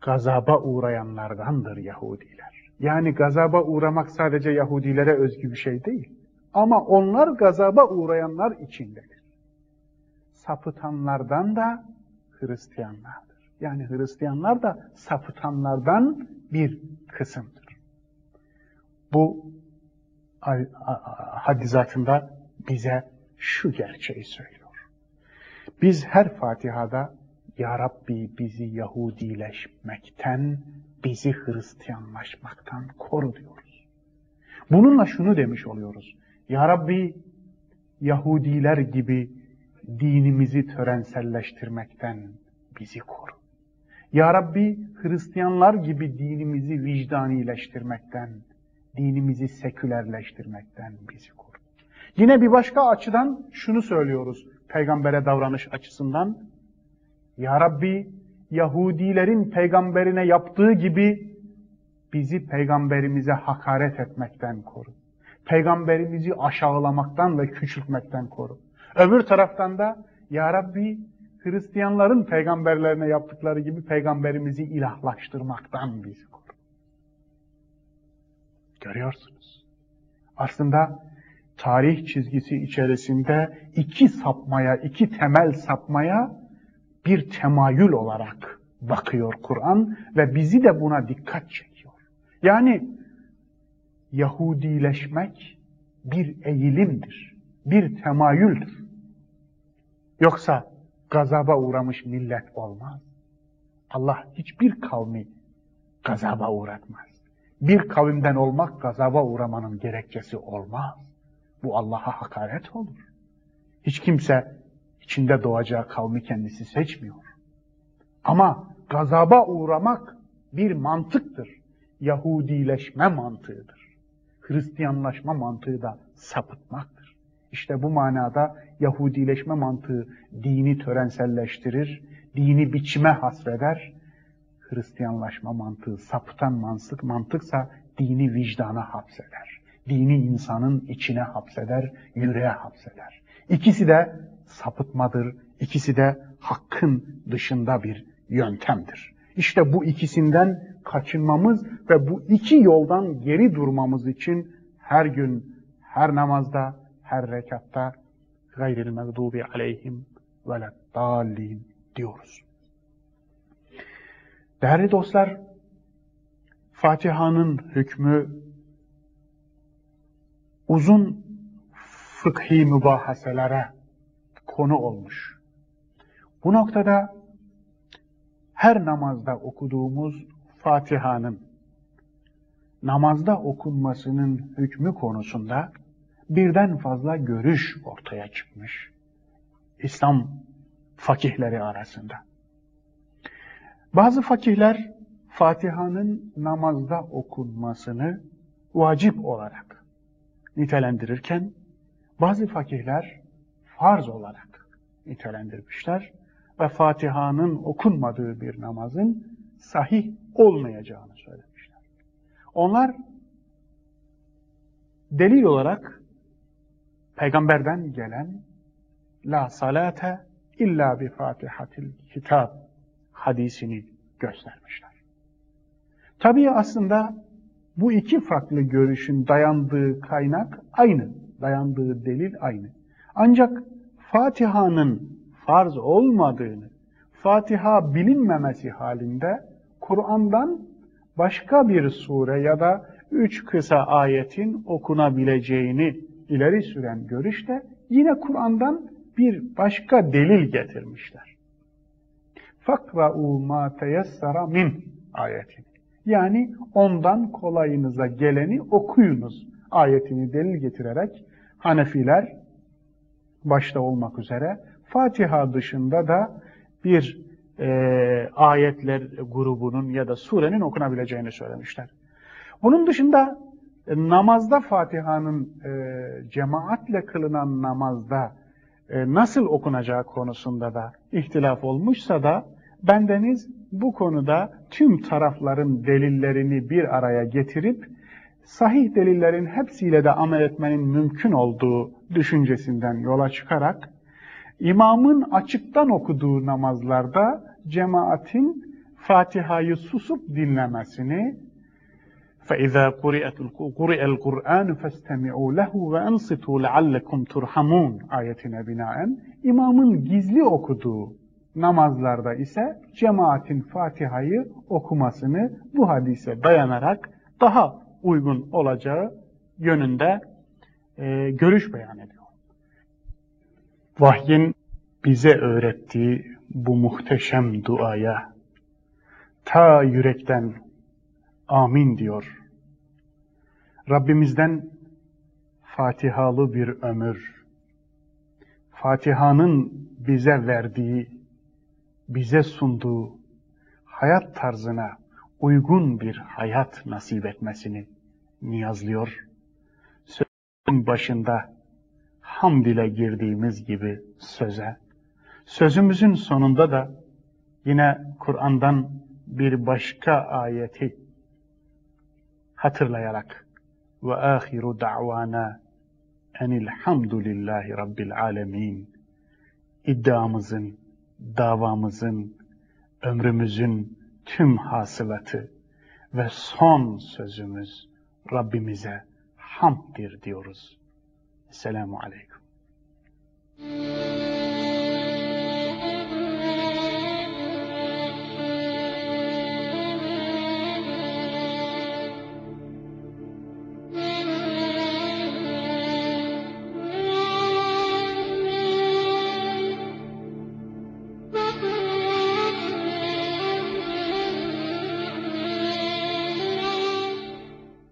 Gazaba uğrayanlardandır Yahudiler. Yani gazaba uğramak sadece Yahudilere özgü bir şey değil. Ama onlar gazaba uğrayanlar içindedir. Sapıtanlardan da Hristiyanlardır. Yani Hristiyanlar da sapıtanlardan bir kısımdır. Bu hadizatında bize şu gerçeği söylüyor. Biz her Fatiha'da Ya Rabbi bizi Yahudileşmekten, bizi Hristiyanlaşmaktan koru diyoruz. Bununla şunu demiş oluyoruz. Ya Rabbi Yahudiler gibi dinimizi törenselleştirmekten bizi koru. Ya Rabbi Hristiyanlar gibi dinimizi vicdanileştirmekten, dinimizi sekülerleştirmekten bizi koru. Yine bir başka açıdan şunu söylüyoruz peygambere davranış açısından. Ya Rabbi Yahudilerin peygamberine yaptığı gibi bizi peygamberimize hakaret etmekten koru. Peygamberimizi aşağılamaktan ve küçültmekten koru. Öbür taraftan da Ya Rabbi Hristiyanların peygamberlerine yaptıkları gibi peygamberimizi ilahlaştırmaktan bizi koru. Görüyorsunuz. Aslında tarih çizgisi içerisinde iki sapmaya, iki temel sapmaya bir temayül olarak bakıyor Kur'an ve bizi de buna dikkat çekiyor. Yani Yahudileşmek bir eğilimdir, bir temayüldür. Yoksa gazaba uğramış millet olmaz. Allah hiçbir kavmi gazaba uğratmaz. Bir kavimden olmak gazaba uğramanın gerekçesi olmaz. Bu Allah'a hakaret olur. Hiç kimse içinde doğacağı kavmi kendisi seçmiyor. Ama gazaba uğramak bir mantıktır. Yahudileşme mantığıdır. Hristiyanlaşma mantığı da sapıtmaktır. İşte bu manada Yahudileşme mantığı dini törenselleştirir, dini biçime hasreder. Hristiyanlaşma mantığı sapıtan mantık, mantıksa dini vicdana hapseder. Dini insanın içine hapseder, yüreğe hapseder. İkisi de sapıtmadır, ikisi de hakkın dışında bir yöntemdir. İşte bu ikisinden kaçınmamız ve bu iki yoldan geri durmamız için her gün, her namazda, her rekatta gayril mağdubi aleyhim ve dallin diyoruz. Değerli dostlar, Fatiha'nın hükmü uzun fıkhi mübahaselere konu olmuş. Bu noktada her namazda okuduğumuz Fatiha'nın namazda okunmasının hükmü konusunda birden fazla görüş ortaya çıkmış. İslam fakihleri arasında. Bazı fakihler Fatiha'nın namazda okunmasını vacip olarak nitelendirirken bazı fakihler farz olarak nitelendirmişler ve Fatiha'nın okunmadığı bir namazın sahih olmayacağını söylemişler. Onlar delil olarak peygamberden gelen la salate illa bi fatihatil kitab hadisini göstermişler. Tabii aslında bu iki farklı görüşün dayandığı kaynak aynı, dayandığı delil aynı. Ancak Fatiha'nın farz olmadığını, Fatiha bilinmemesi halinde Kur'an'dan başka bir sure ya da üç kısa ayetin okunabileceğini ileri süren görüşte yine Kur'an'dan bir başka delil getirmişler. Fakra'u ma teyessara min ayetini. Yani ondan kolayınıza geleni okuyunuz ayetini delil getirerek Hanefiler başta olmak üzere Fatiha dışında da bir e, ayetler grubunun ya da surenin okunabileceğini söylemişler. Bunun dışında e, namazda Fatiha'nın e, cemaatle kılınan namazda e, nasıl okunacağı konusunda da ihtilaf olmuşsa da bendeniz bu konuda tüm tarafların delillerini bir araya getirip sahih delillerin hepsiyle de amel etmenin mümkün olduğu düşüncesinden yola çıkarak imamın açıktan okuduğu namazlarda cemaatin Fatiha'yı susup dinlemesini فَاِذَا قُرِئَ الْقُرْآنُ فَاسْتَمِعُوا لَهُ وَاَنْصِتُوا لَعَلَّكُمْ تُرْحَمُونَ ayetine binaen imamın gizli okuduğu namazlarda ise cemaatin Fatiha'yı okumasını bu hadise dayanarak daha uygun olacağı yönünde e, görüş beyan ediyor. Vahyin bize öğrettiği bu muhteşem duaya ta yürekten amin diyor. Rabbimizden Fatihalı bir ömür, Fatiha'nın bize verdiği, bize sunduğu hayat tarzına uygun bir hayat nasip etmesini niyazlıyor. Sözün başında hamd ile girdiğimiz gibi söze, sözümüzün sonunda da yine Kur'an'dan bir başka ayeti hatırlayarak ve ahiru da'vana enilhamdülillahi rabbil alemin iddiamızın, davamızın, ömrümüzün tüm hasılatı ve son sözümüz Rabbimize hamddir diyoruz. Esselamu Aleyküm.